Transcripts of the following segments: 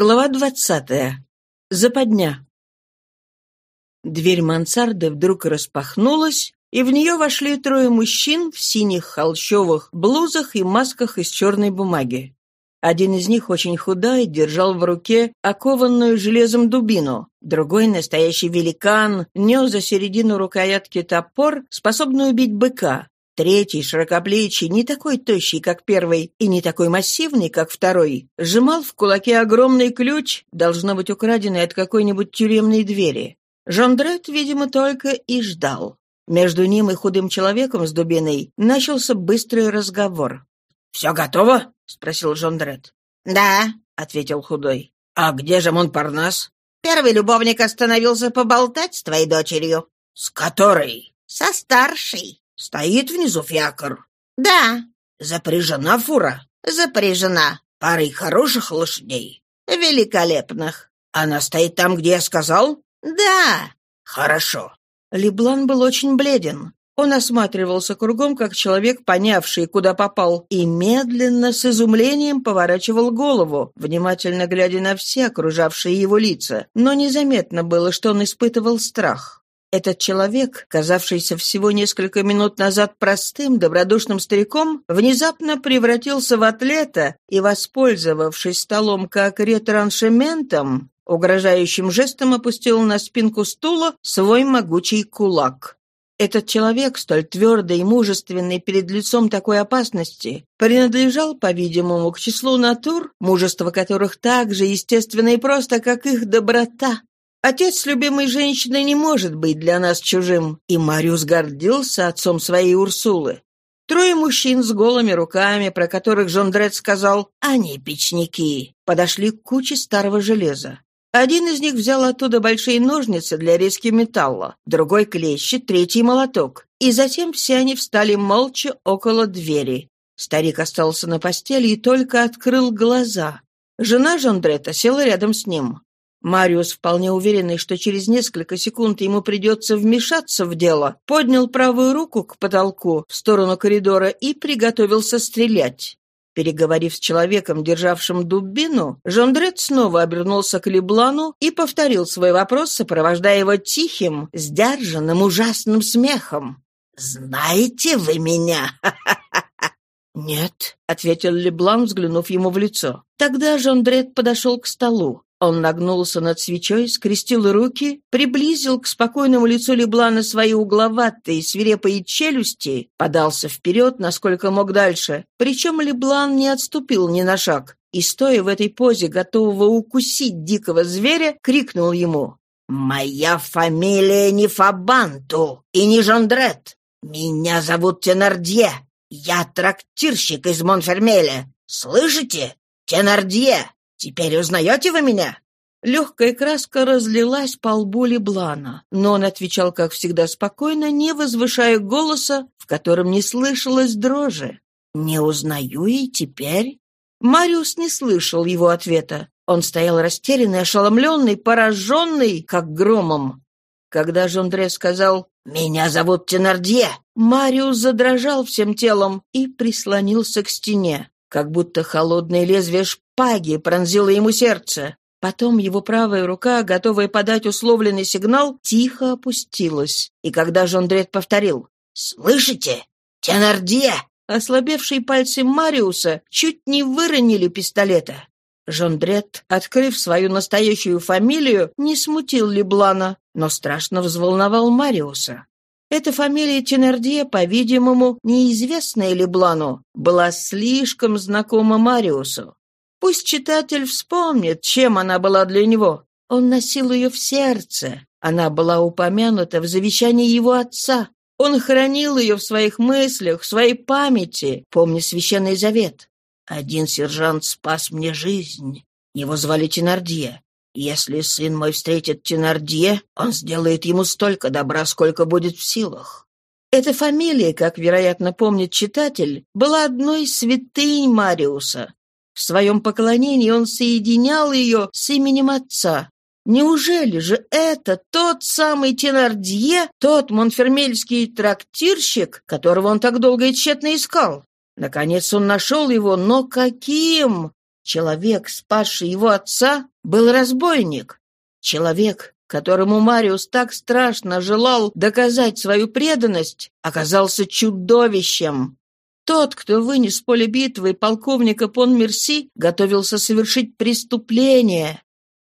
Глава двадцатая. Западня. Дверь мансарды вдруг распахнулась, и в нее вошли трое мужчин в синих холщовых блузах и масках из черной бумаги. Один из них, очень худой, держал в руке окованную железом дубину. Другой, настоящий великан, нес за середину рукоятки топор, способный убить быка. Третий, широкоплечий, не такой тощий, как первый, и не такой массивный, как второй, сжимал в кулаке огромный ключ, должно быть украденный от какой-нибудь тюремной двери. Жондрет, видимо, только и ждал. Между ним и худым человеком с дубиной начался быстрый разговор. «Все готово?» — спросил Жондрет. «Да», — ответил худой. «А где же Монпарнас?» «Первый любовник остановился поболтать с твоей дочерью». «С которой?» «Со старшей». Стоит внизу фиакр? Да. Запряжена фура? Запряжена. Парой хороших лошадей? Великолепных. Она стоит там, где я сказал? Да. Хорошо. Леблан был очень бледен. Он осматривался кругом, как человек, понявший, куда попал, и медленно, с изумлением поворачивал голову, внимательно глядя на все окружавшие его лица, но незаметно было, что он испытывал страх. Этот человек, казавшийся всего несколько минут назад простым, добродушным стариком, внезапно превратился в атлета и, воспользовавшись столом как ретраншементом, угрожающим жестом опустил на спинку стула свой могучий кулак. Этот человек, столь твердый и мужественный перед лицом такой опасности, принадлежал, по-видимому, к числу натур, мужество которых так же естественно и просто, как их доброта. Отец любимой женщины не может быть для нас чужим, и Мариус гордился отцом своей Урсулы. Трое мужчин с голыми руками, про которых Жондрет сказал «они печники», подошли к куче старого железа. Один из них взял оттуда большие ножницы для резки металла, другой — клещи, третий — молоток. И затем все они встали молча около двери. Старик остался на постели и только открыл глаза. Жена Жондрета села рядом с ним. Мариус, вполне уверенный, что через несколько секунд ему придется вмешаться в дело, поднял правую руку к потолку в сторону коридора и приготовился стрелять. Переговорив с человеком, державшим дубину, Жондрет снова обернулся к Леблану и повторил свой вопрос, сопровождая его тихим, сдержанным, ужасным смехом. «Знаете вы меня?» «Нет», — ответил Леблан, взглянув ему в лицо. Тогда Жондрет подошел к столу. Он нагнулся над свечой, скрестил руки, приблизил к спокойному лицу Леблана свои угловатые, свирепые челюсти, подался вперед, насколько мог дальше. Причем Леблан не отступил ни на шаг и, стоя в этой позе, готового укусить дикого зверя, крикнул ему «Моя фамилия не Фабанту и не Жондрет. Меня зовут Тенардье. Я трактирщик из Монфермеля. Слышите? Тенардье!» Теперь узнаете вы меня?» Легкая краска разлилась по лбу Леблана, но он отвечал, как всегда, спокойно, не возвышая голоса, в котором не слышалось дрожи. «Не узнаю и теперь?» Мариус не слышал его ответа. Он стоял растерянный, ошеломленный, пораженный, как громом. Когда Жондре сказал «Меня зовут Тенардье», Мариус задрожал всем телом и прислонился к стене, как будто холодное лезвие шпаги пронзило ему сердце. Потом его правая рука, готовая подать условленный сигнал, тихо опустилась. И когда Жондрет повторил «Слышите? Тенардье!» Ослабевшие пальцы Мариуса чуть не выронили пистолета. Жондрет, открыв свою настоящую фамилию, не смутил Леблана, но страшно взволновал Мариуса. Эта фамилия Тенардье, по-видимому, неизвестная Леблану, была слишком знакома Мариусу. Пусть читатель вспомнит, чем она была для него. Он носил ее в сердце. Она была упомянута в завещании его отца. Он хранил ее в своих мыслях, в своей памяти, помня священный завет. Один сержант спас мне жизнь. Его звали Тенардье. Если сын мой встретит Тенардье, он сделает ему столько добра, сколько будет в силах. Эта фамилия, как, вероятно, помнит читатель, была одной из Мариуса. В своем поклонении он соединял ее с именем отца. Неужели же это тот самый Тенардье, тот монфермельский трактирщик, которого он так долго и тщетно искал? Наконец он нашел его, но каким? Человек, спасший его отца, был разбойник. Человек, которому Мариус так страшно желал доказать свою преданность, оказался чудовищем. Тот, кто вынес с поля битвы полковника Пон-Мерси, готовился совершить преступление.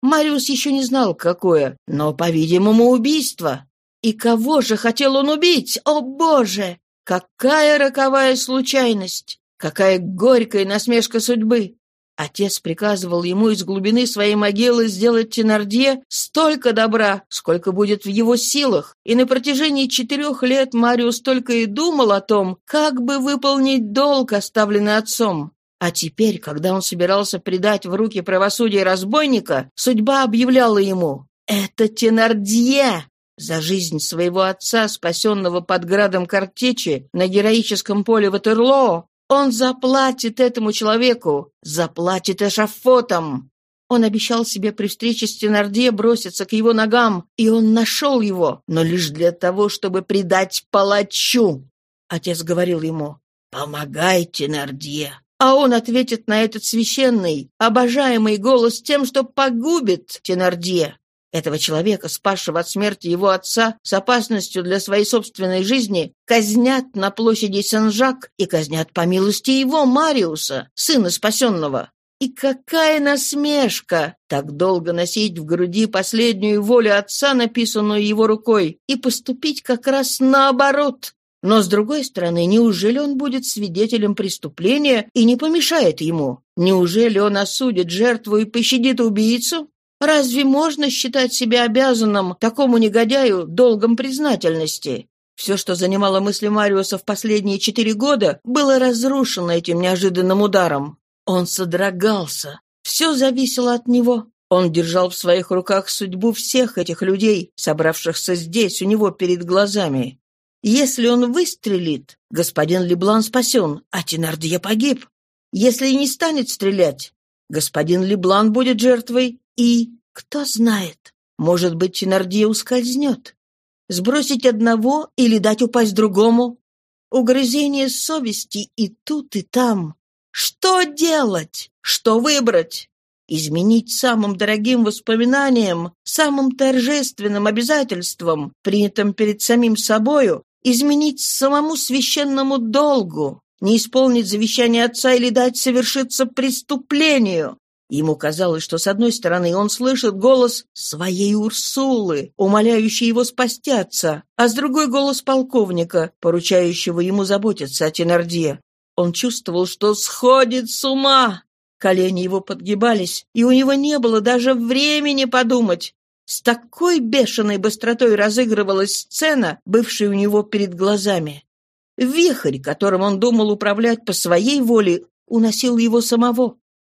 Мариус еще не знал, какое, но, по-видимому, убийство. И кого же хотел он убить? О, Боже! Какая роковая случайность! Какая горькая насмешка судьбы! Отец приказывал ему из глубины своей могилы сделать Тенардье столько добра, сколько будет в его силах, и на протяжении четырех лет Мариус только и думал о том, как бы выполнить долг, оставленный отцом. А теперь, когда он собирался предать в руки правосудия разбойника, судьба объявляла ему «Это Тенардье!» За жизнь своего отца, спасенного под градом картечи на героическом поле Ватерлоо, он заплатит этому человеку, заплатит эшафотом. Он обещал себе при встрече с Тенардье броситься к его ногам, и он нашел его, но лишь для того, чтобы предать палачу. Отец говорил ему, «Помогай, Тенардье». А он ответит на этот священный, обожаемый голос тем, что погубит Тенардье. Этого человека, спасшего от смерти его отца с опасностью для своей собственной жизни, казнят на площади Сен-Жак и казнят по милости его, Мариуса, сына спасенного. И какая насмешка! Так долго носить в груди последнюю волю отца, написанную его рукой, и поступить как раз наоборот. Но, с другой стороны, неужели он будет свидетелем преступления и не помешает ему? Неужели он осудит жертву и пощадит убийцу? Разве можно считать себя обязанным такому негодяю долгом признательности? Все, что занимало мысли Мариуса в последние четыре года, было разрушено этим неожиданным ударом. Он содрогался. Все зависело от него. Он держал в своих руках судьбу всех этих людей, собравшихся здесь, у него перед глазами. Если он выстрелит, господин Леблан спасен, а Тенардье погиб. Если не станет стрелять, господин Леблан будет жертвой, и, кто знает, может быть, Ченардье ускользнет. Сбросить одного или дать упасть другому? Угрызение совести и тут, и там. Что делать? Что выбрать? Изменить самым дорогим воспоминанием, самым торжественным обязательством, принятым перед самим собою, изменить самому священному долгу, не исполнить завещание отца или дать совершиться преступлению, Ему казалось, что с одной стороны он слышит голос своей Урсулы, умоляющей его спасти а с другой голос полковника, поручающего ему заботиться о Тенардье. Он чувствовал, что сходит с ума. Колени его подгибались, и у него не было даже времени подумать. С такой бешеной быстротой разыгрывалась сцена, бывшая у него перед глазами. Вихрь, которым он думал управлять по своей воле, уносил его самого.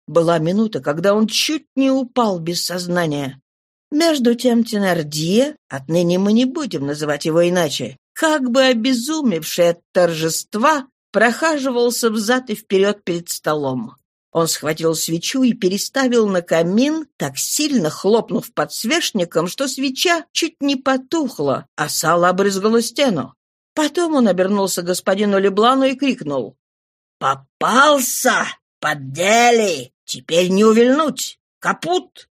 Была минута, когда он чуть не упал без сознания. Между тем Тенардье, отныне мы не будем называть его иначе, как бы обезумевший от торжества, прохаживался взад и вперед перед столом. Он схватил свечу и переставил на камин, так сильно хлопнув подсвечником, что свеча чуть не потухла, а сало обрызгало стену. Потом он обернулся к господину Леблану и крикнул. «Попался! Поддели! Теперь не увильнуть! Капут!»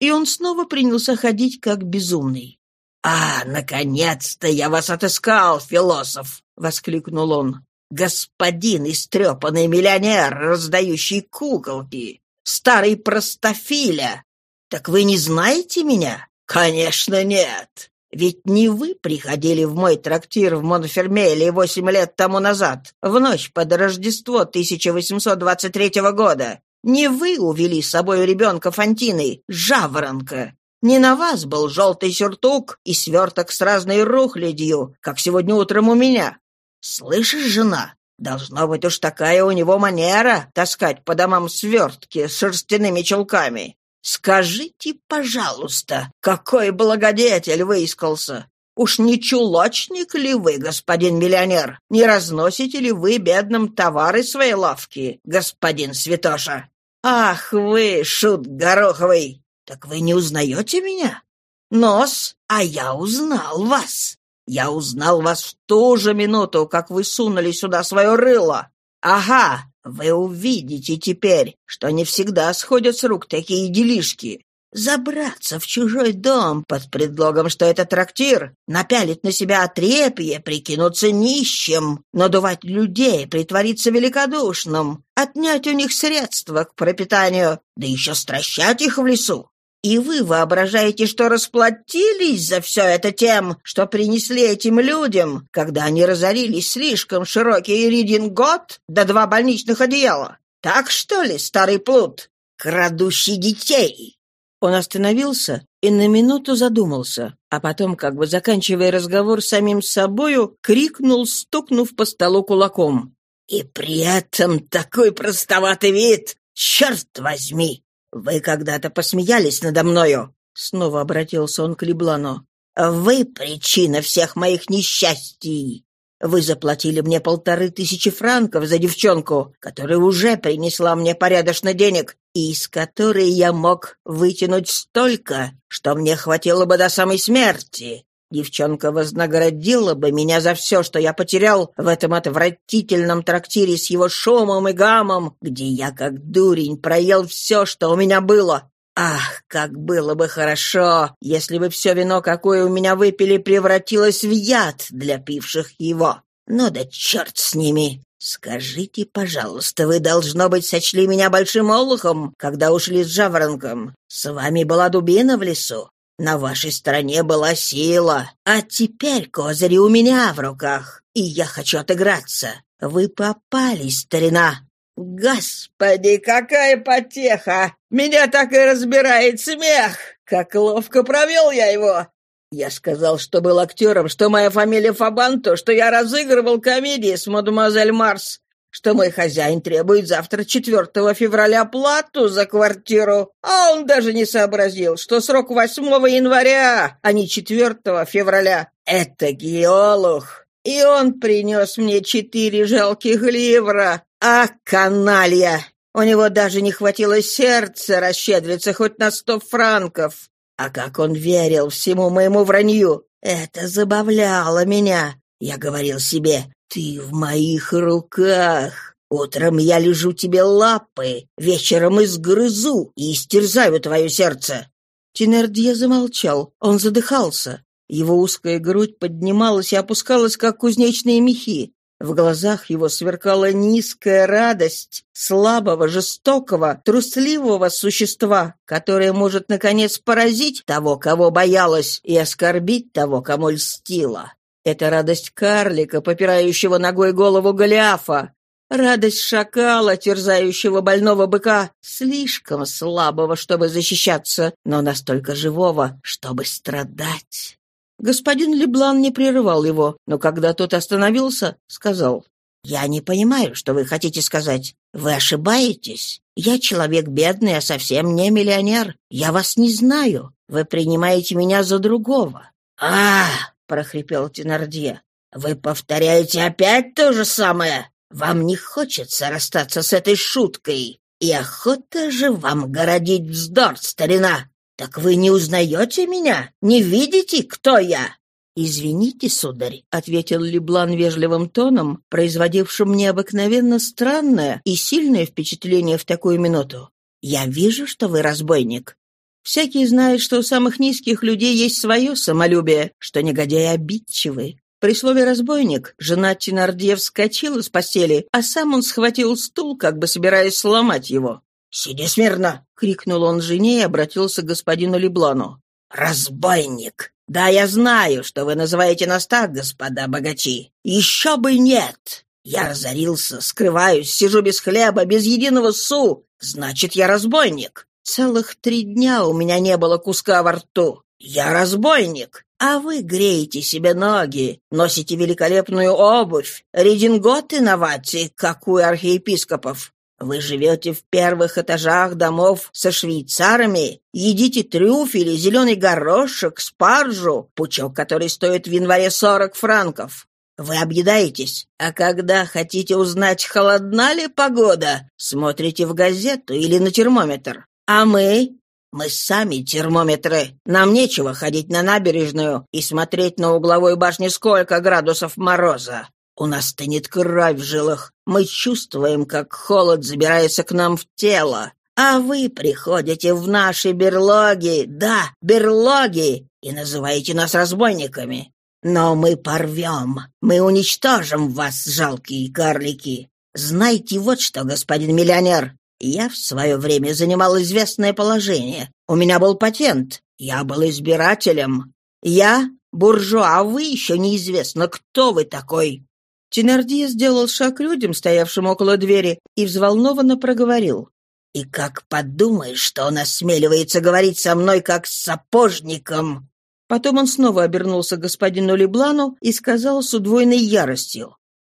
И он снова принялся ходить как безумный. «А, наконец-то я вас отыскал, философ!» — воскликнул он. «Господин истрепанный миллионер, раздающий куколки! Старый простофиля! Так вы не знаете меня?» «Конечно, нет! Ведь не вы приходили в мой трактир в Монфермеле восемь лет тому назад, в ночь под Рождество 1823 года, не вы увели с собой ребенка Фантины, жаворонка. Не на вас был желтый сюртук и сверток с разной рухлядью, как сегодня утром у меня. Слышишь, жена, должно быть уж такая у него манера таскать по домам свертки с шерстяными чулками. Скажите, пожалуйста, какой благодетель выискался? Уж не чулочник ли вы, господин миллионер? Не разносите ли вы бедным товары своей лавки, господин Святоша? Ах вы, шут гороховый! Так вы не узнаете меня? Нос, а я узнал вас. Я узнал вас в ту же минуту, как вы сунули сюда свое рыло. Ага, Вы увидите теперь, что не всегда сходят с рук такие делишки. Забраться в чужой дом под предлогом, что это трактир, напялить на себя отрепье, прикинуться нищим, надувать людей, притвориться великодушным, отнять у них средства к пропитанию, да еще стращать их в лесу. И вы воображаете, что расплатились за все это тем, что принесли этим людям, когда они разорились слишком широкий редингот да два больничных одеяла? Так что ли, старый плут, крадущий детей?» Он остановился и на минуту задумался, а потом, как бы заканчивая разговор с самим собою, крикнул, стукнув по столу кулаком. «И при этом такой простоватый вид! Черт возьми! «Вы когда-то посмеялись надо мною?» Снова обратился он к Леблану. «Вы причина всех моих несчастий. Вы заплатили мне полторы тысячи франков за девчонку, которая уже принесла мне порядочно денег, и из которой я мог вытянуть столько, что мне хватило бы до самой смерти. Девчонка вознаградила бы меня за все, что я потерял в этом отвратительном трактире с его шумом и гамом, где я, как дурень, проел все, что у меня было. Ах, как было бы хорошо, если бы все вино, какое у меня выпили, превратилось в яд для пивших его. Ну да черт с ними. Скажите, пожалуйста, вы, должно быть, сочли меня большим олухом, когда ушли с жаворонком. С вами была дубина в лесу. На вашей стороне была сила, а теперь козыри у меня в руках, и я хочу отыграться. Вы попали, старина. Господи, какая потеха! Меня так и разбирает смех! Как ловко провел я его! Я сказал, что был актером, что моя фамилия Фабанто, что я разыгрывал комедии с мадемуазель Марс, что мой хозяин требует завтра 4 февраля плату за квартиру, а он даже не сообразил, что срок 8 января, а не 4 февраля. Это геолог. И он принес мне четыре жалких ливра. А каналья! У него даже не хватило сердца расщедриться хоть на сто франков. А как он верил всему моему вранью! Это забавляло меня. Я говорил себе, «Ты в моих руках. Утром я лежу тебе лапы, вечером изгрызу и истерзаю твое сердце». Тенердье замолчал, он задыхался. Его узкая грудь поднималась и опускалась, как кузнечные мехи. В глазах его сверкала низкая радость слабого, жестокого, трусливого существа, которое может, наконец, поразить того, кого боялась, и оскорбить того, кому льстила. Это радость карлика, попирающего ногой голову Голиафа. Радость шакала, терзающего больного быка, слишком слабого, чтобы защищаться, но настолько живого, чтобы страдать. Господин Леблан не прерывал его, но когда тот остановился, сказал, «Я не понимаю, что вы хотите сказать. Вы ошибаетесь. Я человек бедный, а совсем не миллионер. Я вас не знаю. Вы принимаете меня за другого». «А, прохрипел Тенардье. «Вы повторяете опять то же самое? Вам не хочется расстаться с этой шуткой. И охота же вам городить вздор, старина. Так вы не узнаете меня? Не видите, кто я?» «Извините, сударь», — ответил Леблан вежливым тоном, производившим необыкновенно странное и сильное впечатление в такую минуту. «Я вижу, что вы разбойник. Всякий знает, что у самых низких людей есть свое самолюбие, что негодяи обидчивы. При слове «разбойник» жена Тенардье вскочила с постели, а сам он схватил стул, как бы собираясь сломать его. «Сиди смирно!» — крикнул он жене и обратился к господину Леблану. «Разбойник! Да, я знаю, что вы называете нас так, господа богачи. Еще бы нет! Я разорился, скрываюсь, сижу без хлеба, без единого су. Значит, я разбойник. Целых три дня у меня не было куска во рту. Я разбойник, а вы греете себе ноги, носите великолепную обувь, рединготы на вате, как у архиепископов. Вы живете в первых этажах домов со швейцарами, едите трюфели, зеленый горошек, спаржу, пучок, который стоит в январе сорок франков. Вы объедаетесь, а когда хотите узнать, холодна ли погода, смотрите в газету или на термометр. А мы? Мы сами термометры. Нам нечего ходить на набережную и смотреть на угловой башне сколько градусов мороза. У нас тынет кровь в жилах. Мы чувствуем, как холод забирается к нам в тело. А вы приходите в наши берлоги, да, берлоги, и называете нас разбойниками. Но мы порвем, мы уничтожим вас, жалкие карлики. Знайте вот что, господин миллионер, я в свое время занимал известное положение. У меня был патент. Я был избирателем. Я буржуа, а вы еще неизвестно, кто вы такой». Тенардье сделал шаг к людям, стоявшим около двери, и взволнованно проговорил. «И как подумаешь, что он осмеливается говорить со мной как с сапожником?» Потом он снова обернулся к господину Леблану и сказал с удвоенной яростью.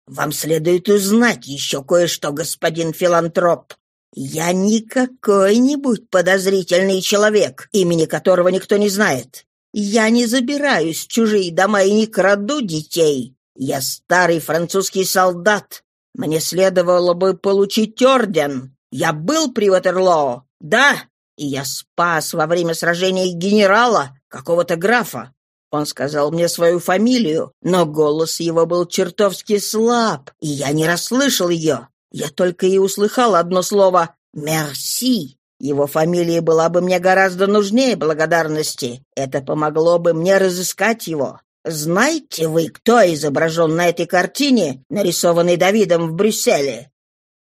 «Вам следует узнать еще кое-что, господин филантроп. Я не какой-нибудь подозрительный человек, имени которого никто не знает. Я не забираюсь в чужие дома и не краду детей. Я старый французский солдат. Мне следовало бы получить орден. Я был при Ватерлоо, да, и я спас во время сражения генерала, какого-то графа. Он сказал мне свою фамилию, но голос его был чертовски слаб, и я не расслышал ее. Я только и услыхал одно слово «мерси». Его фамилия была бы мне гораздо нужнее благодарности. Это помогло бы мне разыскать его. Знаете вы, кто изображен на этой картине, нарисованной Давидом в Брюсселе?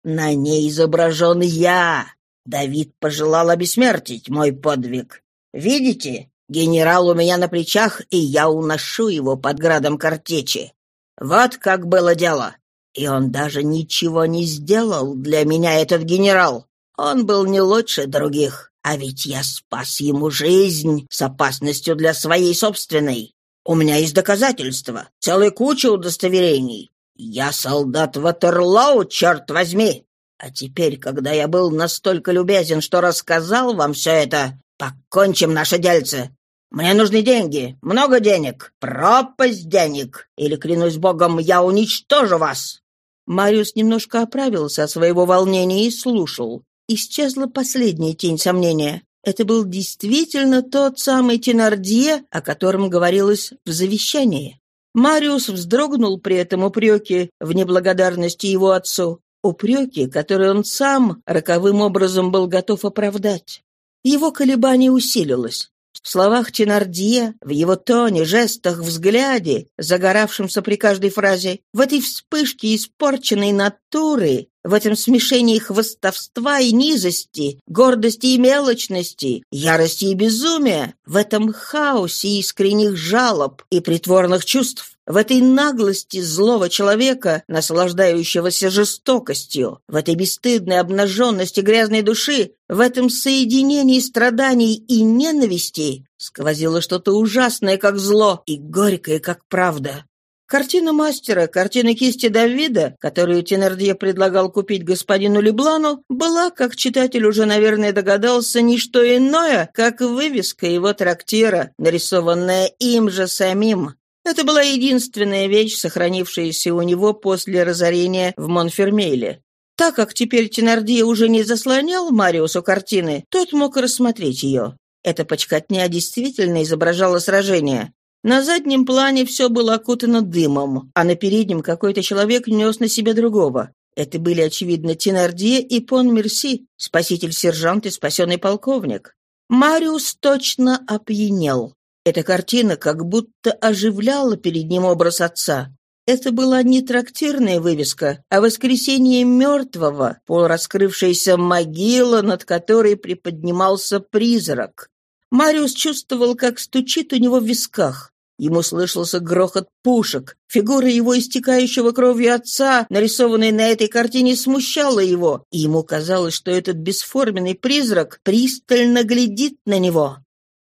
На ней изображен я. Давид пожелал обесмертить мой подвиг. Видите, генерал у меня на плечах, и я уношу его под градом картечи. Вот как было дело. И он даже ничего не сделал для меня, этот генерал. Он был не лучше других, а ведь я спас ему жизнь с опасностью для своей собственной. У меня есть доказательства, целая куча удостоверений. Я солдат Ватерлоу, черт возьми! А теперь, когда я был настолько любезен, что рассказал вам все это, покончим наше дельце. Мне нужны деньги, много денег, пропасть денег, или, клянусь богом, я уничтожу вас!» Мариус немножко оправился от своего волнения и слушал. Исчезла последняя тень сомнения. Это был действительно тот самый Тенардье, о котором говорилось в завещании. Мариус вздрогнул при этом упреке в неблагодарности его отцу, упреки, которые он сам роковым образом был готов оправдать. Его колебание усилилось. В словах Тенардье, в его тоне, жестах, взгляде, загоравшемся при каждой фразе, в этой вспышке испорченной натуры, в этом смешении хвостовства и низости, гордости и мелочности, ярости и безумия, в этом хаосе искренних жалоб и притворных чувств, в этой наглости злого человека, наслаждающегося жестокостью, в этой бесстыдной обнаженности грязной души, в этом соединении страданий и ненависти сквозило что-то ужасное, как зло, и горькое, как правда. Картина мастера, картина кисти Давида, которую Тенардье предлагал купить господину Леблану, была, как читатель уже, наверное, догадался, не что иное, как вывеска его трактира, нарисованная им же самим. Это была единственная вещь, сохранившаяся у него после разорения в Монфермейле. Так как теперь Тенардье уже не заслонял Мариусу картины, тот мог рассмотреть ее. Эта почкотня действительно изображала сражение. На заднем плане все было окутано дымом, а на переднем какой-то человек нес на себе другого. Это были, очевидно, Тенардье и Пон Мерси, спаситель-сержант и спасенный полковник. Мариус точно опьянел. Эта картина как будто оживляла перед ним образ отца. Это была не трактирная вывеска, а воскресение мертвого, полураскрывшаяся могила, над которой приподнимался призрак. Мариус чувствовал, как стучит у него в висках. Ему слышался грохот пушек. Фигура его истекающего кровью отца, нарисованная на этой картине, смущала его, и ему казалось, что этот бесформенный призрак пристально глядит на него.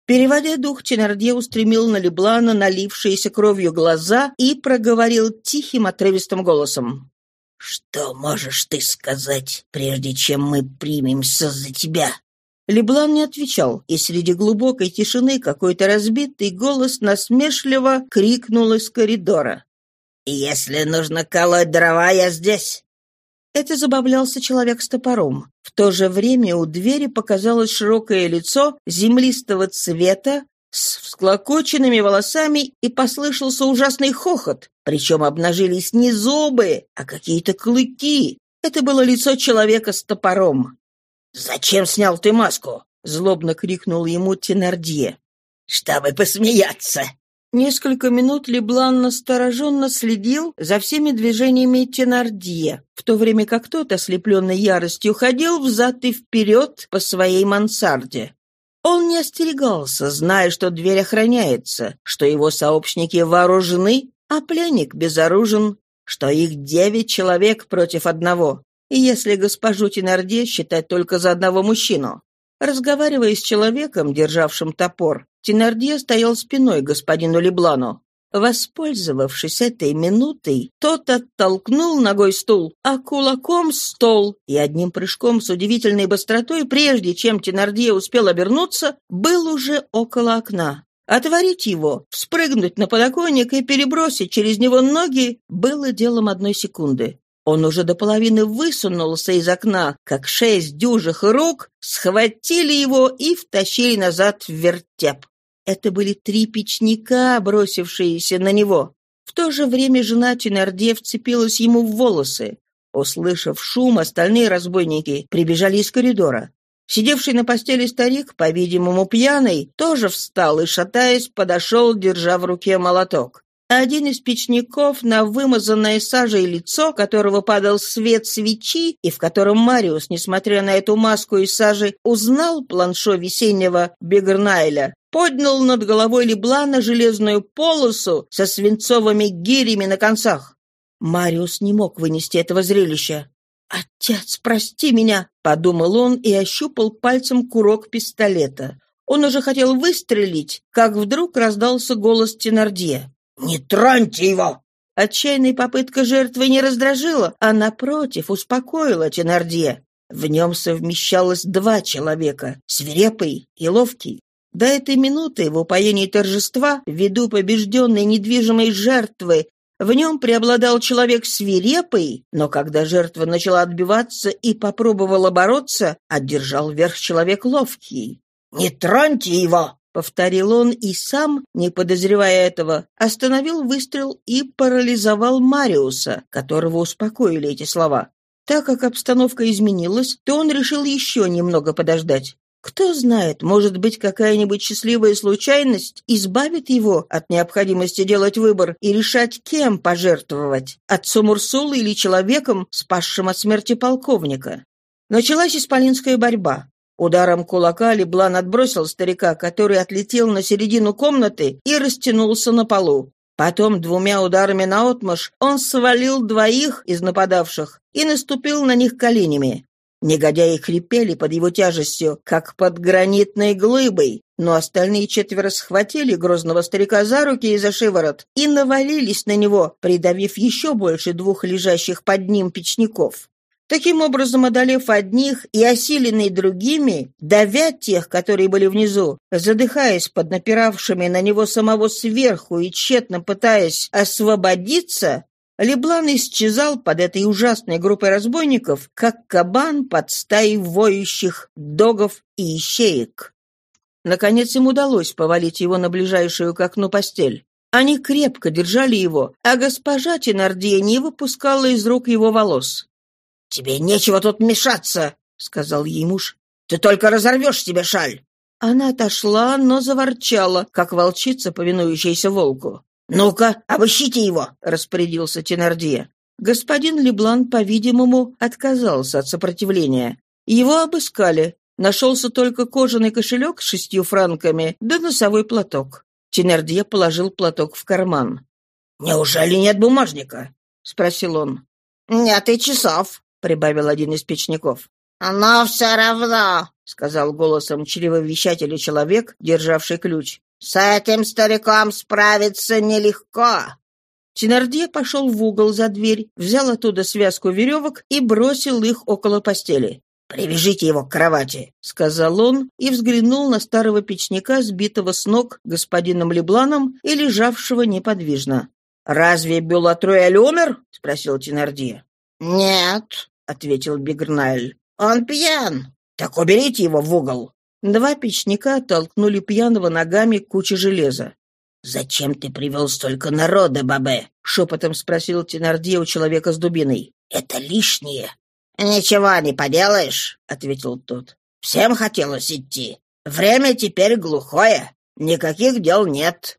Переводя дух, Тенардье устремил на Леблана налившиеся кровью глаза и проговорил тихим, отрывистым голосом. «Что можешь ты сказать, прежде чем мы примемся за тебя?» Леблан не отвечал, и среди глубокой тишины какой-то разбитый голос насмешливо крикнул из коридора. «Если нужно колоть дрова, я здесь. Это забавлялся человек с топором. В то же время у двери показалось широкое лицо землистого цвета с всклокоченными волосами и послышался ужасный хохот. Причем обнажились не зубы, а какие-то клыки. Это было лицо человека с топором. «Зачем снял ты маску?» — злобно крикнул ему Тенардье. «Чтобы посмеяться!» Несколько минут Леблан настороженно следил за всеми движениями Тенардье, в то время как тот, ослепленный яростью, ходил взад и вперед по своей мансарде. Он не остерегался, зная, что дверь охраняется, что его сообщники вооружены, а пленник безоружен, что их девять человек против одного, и если госпожу Тенардье считать только за одного мужчину. Разговаривая с человеком, державшим топор, Тенардье стоял спиной господину Леблану. Воспользовавшись этой минутой, тот оттолкнул ногой стул, а кулаком стол, и одним прыжком с удивительной быстротой, прежде чем Тенардье успел обернуться, был уже около окна. Отворить его, вспрыгнуть на подоконник и перебросить через него ноги было делом одной секунды. Он уже до половины высунулся из окна, как шесть дюжих рук схватили его и втащили назад в вертеп. Это были три печника, бросившиеся на него. В то же время жена Тенардье вцепилась ему в волосы. Услышав шум, остальные разбойники прибежали из коридора. Сидевший на постели старик, по-видимому пьяный, тоже встал и, шатаясь, подошел, держа в руке молоток. Один из печников на вымазанное сажей лицо, которого падал свет свечи, и в котором Мариус, несмотря на эту маску из сажи, узнал планшо весеннего Бегернайля, поднял над головой Леблана железную полосу со свинцовыми гирями на концах. Мариус не мог вынести этого зрелища. «Отец, прости меня!» — подумал он и ощупал пальцем курок пистолета. Он уже хотел выстрелить, как вдруг раздался голос Тенардье. «Не троньте его!» Отчаянная попытка жертвы не раздражила, а, напротив, успокоила Тенардье. В нем совмещалось два человека — свирепый и ловкий. До этой минуты, в упоении торжества, ввиду побежденной недвижимой жертвы, в нем преобладал человек свирепый, но когда жертва начала отбиваться и попробовала бороться, одержал верх человек ловкий. «Не троньте его!» Повторил он и сам, не подозревая этого, остановил выстрел и парализовал Мариуса, которого успокоили эти слова. Так как обстановка изменилась, то он решил еще немного подождать. Кто знает, может быть, какая-нибудь счастливая случайность избавит его от необходимости делать выбор и решать, кем пожертвовать – отцом Урсулы или человеком, спасшим от смерти полковника. Началась исполинская борьба. Ударом кулака Леблан отбросил старика, который отлетел на середину комнаты и растянулся на полу. Потом двумя ударами наотмашь он свалил двоих из нападавших и наступил на них коленями. Негодяи хрипели под его тяжестью, как под гранитной глыбой, но остальные четверо схватили грозного старика за руки и за шиворот и навалились на него, придавив еще больше двух лежащих под ним печников. Таким образом, одолев одних и осиленный другими, давя тех, которые были внизу, задыхаясь под напиравшими на него самого сверху и тщетно пытаясь освободиться, Леблан исчезал под этой ужасной группой разбойников, как кабан под стаей воющих догов и ищеек. Наконец им удалось повалить его на ближайшую к окну постель. Они крепко держали его, а госпожа Тенардье не выпускала из рук его волос. «Тебе нечего тут мешаться», — сказал ей муж. «Ты только разорвешь себе шаль». Она отошла, но заворчала, как волчица, повинующаяся волку. «Ну-ка, обыщите его», — распорядился Тенардье. Господин Леблан, по-видимому, отказался от сопротивления. Его обыскали. Нашелся только кожаный кошелек с шестью франками да носовой платок. Тенардье положил платок в карман. «Неужели нет бумажника?» — спросил он. «Нет и часов», прибавил один из печников. «Но все равно», — сказал голосом чревовещателя человек, державший ключ. «С этим стариком справиться нелегко». Тенардье пошел в угол за дверь, взял оттуда связку веревок и бросил их около постели. «Привяжите его к кровати», — сказал он и взглянул на старого печника, сбитого с ног господином Лебланом и лежавшего неподвижно. «Разве Бюлатруэль умер?» — спросил Тенардье. «Нет», — ответил Бигрнайль. «Он пьян». «Так уберите его в угол». Два печника толкнули пьяного ногами к железа. «Зачем ты привел столько народа, Бабе?» — шепотом спросил Тенардье у человека с дубиной. «Это лишнее». «Ничего не поделаешь», — ответил тот. «Всем хотелось идти. Время теперь глухое. Никаких дел нет».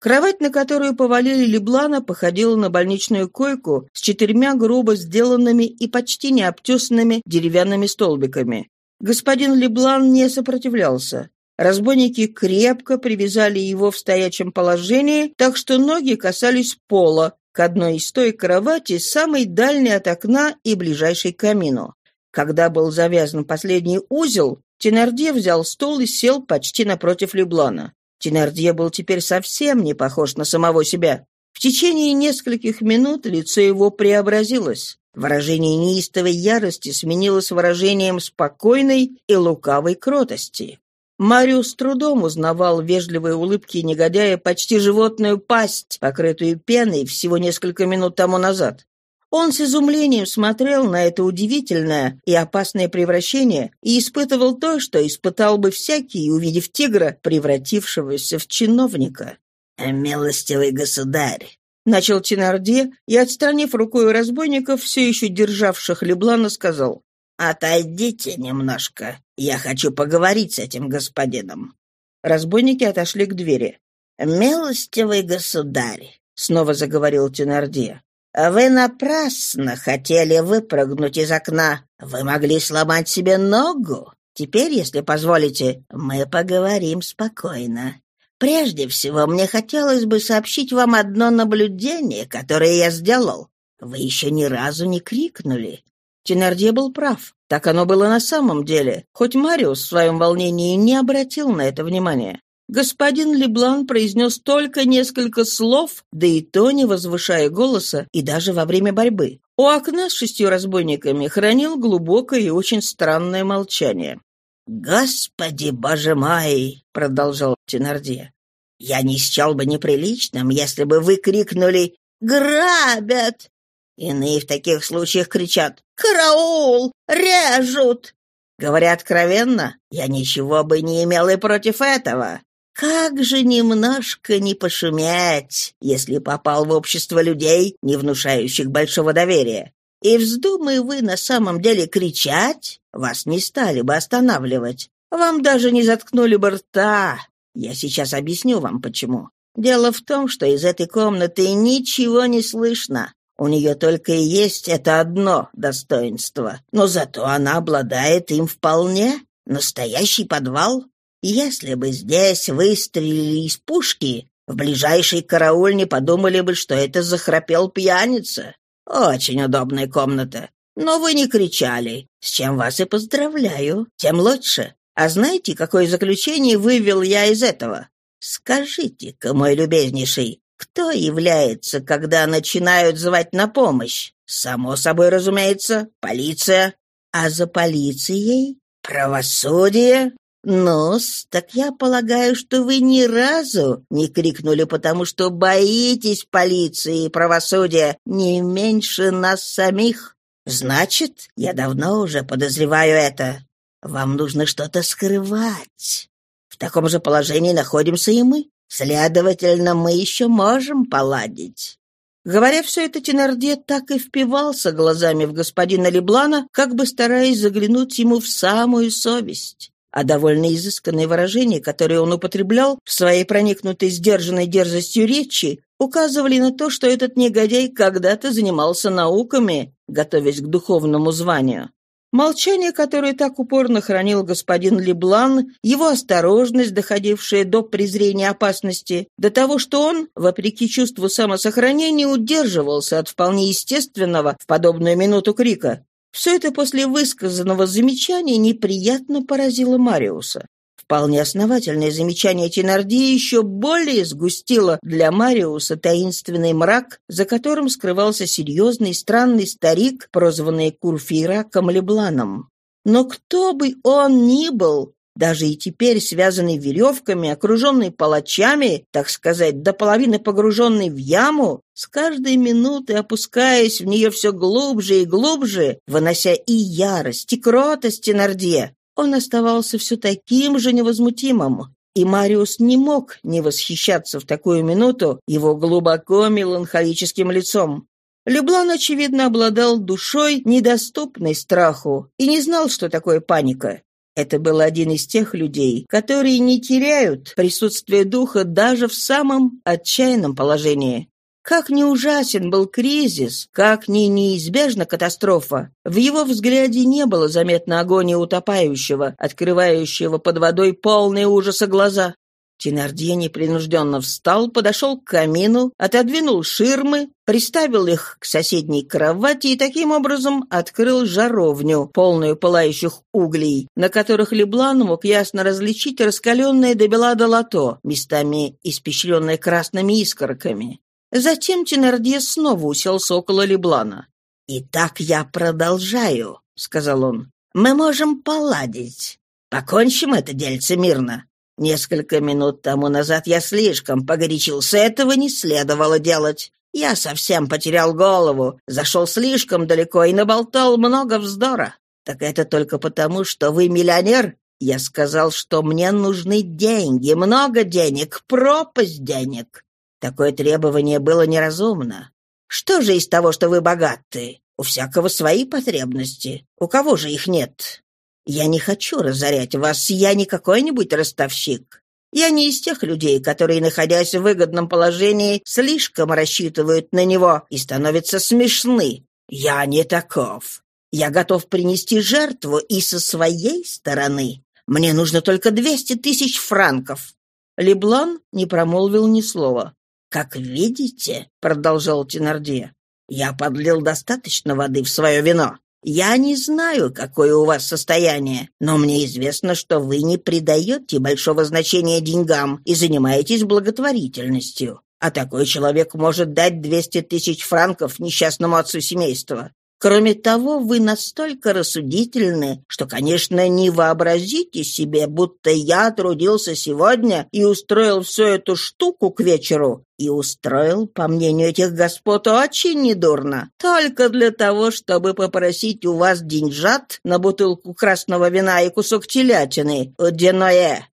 Кровать, на которую повалили Леблана, походила на больничную койку с четырьмя грубо сделанными и почти необтесанными деревянными столбиками. Господин Леблан не сопротивлялся. Разбойники крепко привязали его в стоячем положении, так что ноги касались пола, к одной из той кровати, самой дальней от окна и ближайшей к камину. Когда был завязан последний узел, Тенардье взял стол и сел почти напротив Леблана. Тенардье был теперь совсем не похож на самого себя. В течение нескольких минут лицо его преобразилось. Выражение неистовой ярости сменилось выражением спокойной и лукавой кротости. Мариус с трудом узнавал вежливые улыбки негодяя почти животную пасть, покрытую пеной всего несколько минут тому назад. Он с изумлением смотрел на это удивительное и опасное превращение и испытывал то, что испытал бы всякий, увидев тигра, превратившегося в чиновника. «Милостивый государь!» — начал Тенарди и, отстранив рукой разбойников, все еще державших Леблана, сказал. «Отойдите немножко. Я хочу поговорить с этим господином». Разбойники отошли к двери. «Милостивый государь», — снова заговорил Тенардия, «Вы напрасно хотели выпрыгнуть из окна. Вы могли сломать себе ногу. Теперь, если позволите, мы поговорим спокойно. Прежде всего, мне хотелось бы сообщить вам одно наблюдение, которое я сделал. Вы еще ни разу не крикнули. Тенардье был прав. Так оно было на самом деле, хоть Мариус в своем волнении не обратил на это внимания. Господин Леблан произнес только несколько слов, да и то не возвышая голоса, и даже во время борьбы. У окна с шестью разбойниками хранил глубокое и очень странное молчание. «Господи, боже мой!» — продолжал Тенардье. «Я не счел бы неприличным, если бы вы крикнули «Грабят!» Иные в таких случаях кричат «Караул! Режут!» Говоря откровенно, я ничего бы не имел и против этого. Как же немножко не пошуметь, если попал в общество людей, не внушающих большого доверия. И вздумай вы на самом деле кричать, вас не стали бы останавливать. Вам даже не заткнули бы рта. Я сейчас объясню вам, почему. Дело в том, что из этой комнаты ничего не слышно. У нее только и есть это одно достоинство, но зато она обладает им вполне. Настоящий подвал. Если бы здесь выстрелили из пушки, в ближайшей караульне подумали бы, что это захрапел пьяница. Очень удобная комната. Но вы не кричали, с чем вас и поздравляю, тем лучше. А знаете, какое заключение вывел я из этого? Скажите-ка, мой любезнейший, кто является, когда начинают звать на помощь? Само собой, разумеется, полиция. А за полицией? Правосудие? Ну так я полагаю, что вы ни разу не крикнули, потому что боитесь полиции и правосудия не меньше нас самих. Значит, я давно уже подозреваю это. Вам нужно что-то скрывать. В таком же положении находимся и мы. Следовательно, мы еще можем поладить. Говоря все это, Тенардье так и впивался глазами в господина Леблана, как бы стараясь заглянуть ему в самую совесть а довольно изысканные выражения, которые он употреблял в своей проникнутой сдержанной дерзостью речи, указывали на то, что этот негодяй когда-то занимался науками, готовясь к духовному званию. Молчание, которое так упорно хранил господин Леблан, его осторожность, доходившая до презрения опасности, до того, что он, вопреки чувству самосохранения, удерживался от вполне естественного в подобную минуту крика. Все это после высказанного замечания неприятно поразило Мариуса. Вполне основательное замечание Тенарди еще более сгустило для Мариуса таинственный мрак, за которым скрывался серьезный странный старик, прозванный Курфейраком Лебланом. Но кто бы он ни был, даже и теперь связанный веревками, окруженный палачами, так сказать, до половины погруженный в яму, с каждой минуты опускаясь в нее все глубже и глубже, вынося и ярость, и кротость Тенардье, он оставался все таким же невозмутимым. И Мариус не мог не восхищаться в такую минуту его глубоко меланхолическим лицом. Леблан, очевидно, обладал душой, недоступной страху, и не знал, что такое паника. Это был один из тех людей, которые не теряют присутствие духа даже в самом отчаянном положении. Как ни ужасен был кризис, как ни неизбежна катастрофа, в его взгляде не было заметно агонии утопающего, открывающего под водой полные ужаса глаза. Тенардье непринужденно встал, подошел к камину, отодвинул ширмы, приставил их к соседней кровати и таким образом открыл жаровню, полную пылающих углей, на которых Леблан мог ясно различить раскаленное до бела долото, местами испещренное красными искорками. Затем Тенардье снова уселся около Леблана. «Итак я продолжаю», — сказал он. «Мы можем поладить. Покончим это дельце мирно. Несколько минут тому назад я слишком погорячился, этого не следовало делать. Я совсем потерял голову, зашел слишком далеко и наболтал много вздора. Так это только потому, что вы миллионер? Я сказал, что мне нужны деньги, много денег, пропасть денег. Такое требование было неразумно. Что же из того, что вы богаты? У всякого свои потребности. У кого же их нет? Я не хочу разорять вас, я не какой-нибудь ростовщик. Я не из тех людей, которые, находясь в выгодном положении, слишком рассчитывают на него и становятся смешны. Я не таков. Я готов принести жертву и со своей стороны. Мне нужно только двести тысяч франков». Леблан не промолвил ни слова. «Как видите», — продолжал Тенардье, — «я подлил достаточно воды в свое вино. Я не знаю, какое у вас состояние, но мне известно, что вы не придаете большого значения деньгам и занимаетесь благотворительностью. А такой человек может дать 200 тысяч франков несчастному отцу семейства. Кроме того, вы настолько рассудительны, что, конечно, не вообразите себе, будто я трудился сегодня и устроил всю эту штуку к вечеру, и устроил, по мнению этих господ, очень недурно, только для того, чтобы попросить у вас деньжат на бутылку красного вина и кусок телятины у Деноэ.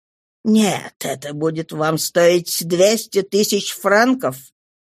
Нет, это будет вам стоить двести тысяч франков.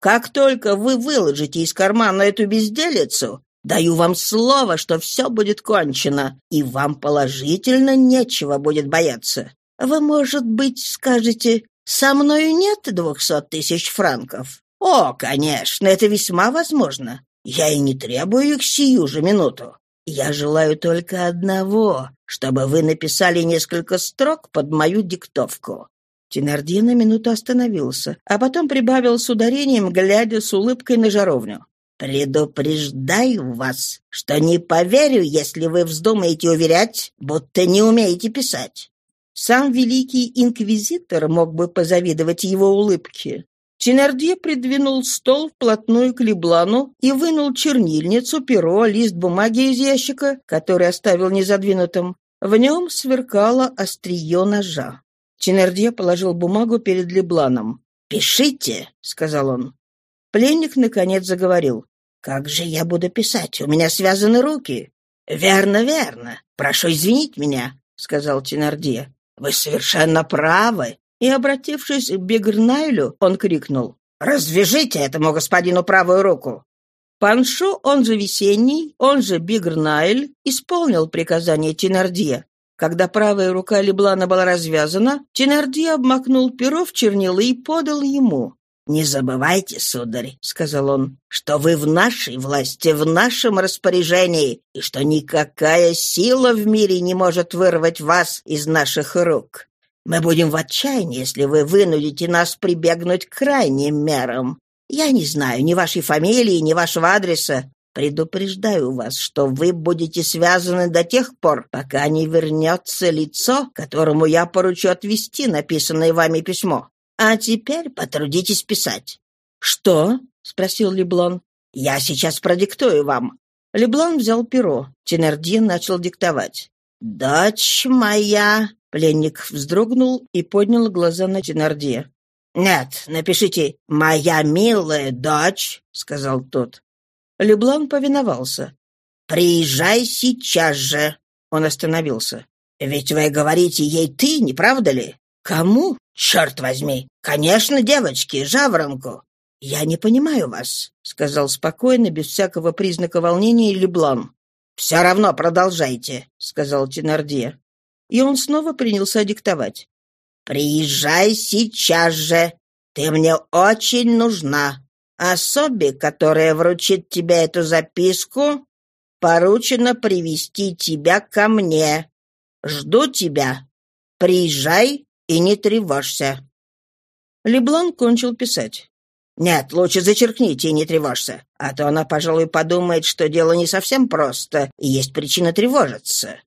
Как только вы выложите из кармана эту безделицу, Даю вам слово, что все будет кончено, и вам положительно нечего будет бояться. Вы, может быть, скажете, со мною нет двухсот тысяч франков? О, конечно, это весьма возможно. Я и не требую их сию же минуту. Я желаю только одного, чтобы вы написали несколько строк под мою диктовку». Тенардье на минуту остановился, а потом прибавил с ударением, глядя с улыбкой на жаровню. «Предупреждаю вас, что не поверю, если вы вздумаете уверять, будто не умеете писать». Сам великий инквизитор мог бы позавидовать его улыбке. Ченардье придвинул стол вплотную к Леблану и вынул чернильницу, перо, лист бумаги из ящика, который оставил незадвинутым. В нем сверкало острие ножа. Ченардье положил бумагу перед Лебланом. «Пишите», — сказал он. Пленник, наконец, заговорил. «Как же я буду писать? У меня связаны руки». «Верно, верно. Прошу извинить меня», — сказал Тенардье. «Вы совершенно правы». И, обратившись к Бегрнайлю, он крикнул. «Развяжите этому господину правую руку». Паншо, он же Весенний, он же Бигрнайль, исполнил приказание Тенардье. Когда правая рука Леблана была развязана, Тенардье обмакнул перо в чернила и подал ему. «Не забывайте, сударь», — сказал он, — «что вы в нашей власти, в нашем распоряжении, и что никакая сила в мире не может вырвать вас из наших рук. Мы будем в отчаянии, если вы вынудите нас прибегнуть к крайним мерам. Я не знаю ни вашей фамилии, ни вашего адреса. Предупреждаю вас, что вы будете связаны до тех пор, пока не вернется лицо, которому я поручу отвести написанное вами письмо. А теперь потрудитесь писать». «Что?» — спросил Леблан. «Я сейчас продиктую вам». Леблан взял перо. Тенардье начал диктовать. «Дочь моя...» Пленник вздрогнул и поднял глаза на Тенардье. «Нет, напишите «Моя милая дочь», — сказал тот. Леблан повиновался. «Приезжай сейчас же!» Он остановился. «Ведь вы говорите ей «ты», не правда ли?» «Кому?» «Черт возьми! Конечно, девочки, жаворонку! «Я не понимаю вас», — сказал спокойно, без всякого признака волнения Леблан. «Все равно продолжайте», — сказал Тенардье. И он снова принялся диктовать. «Приезжай сейчас же. Ты мне очень нужна. Особе, которая вручит тебе эту записку, поручено привести тебя ко мне. Жду тебя. Приезжай и не тревожься». Леблан кончил писать. «Нет, лучше зачеркните и не тревожься, а то она, пожалуй, подумает, что дело не совсем просто, и есть причина тревожиться».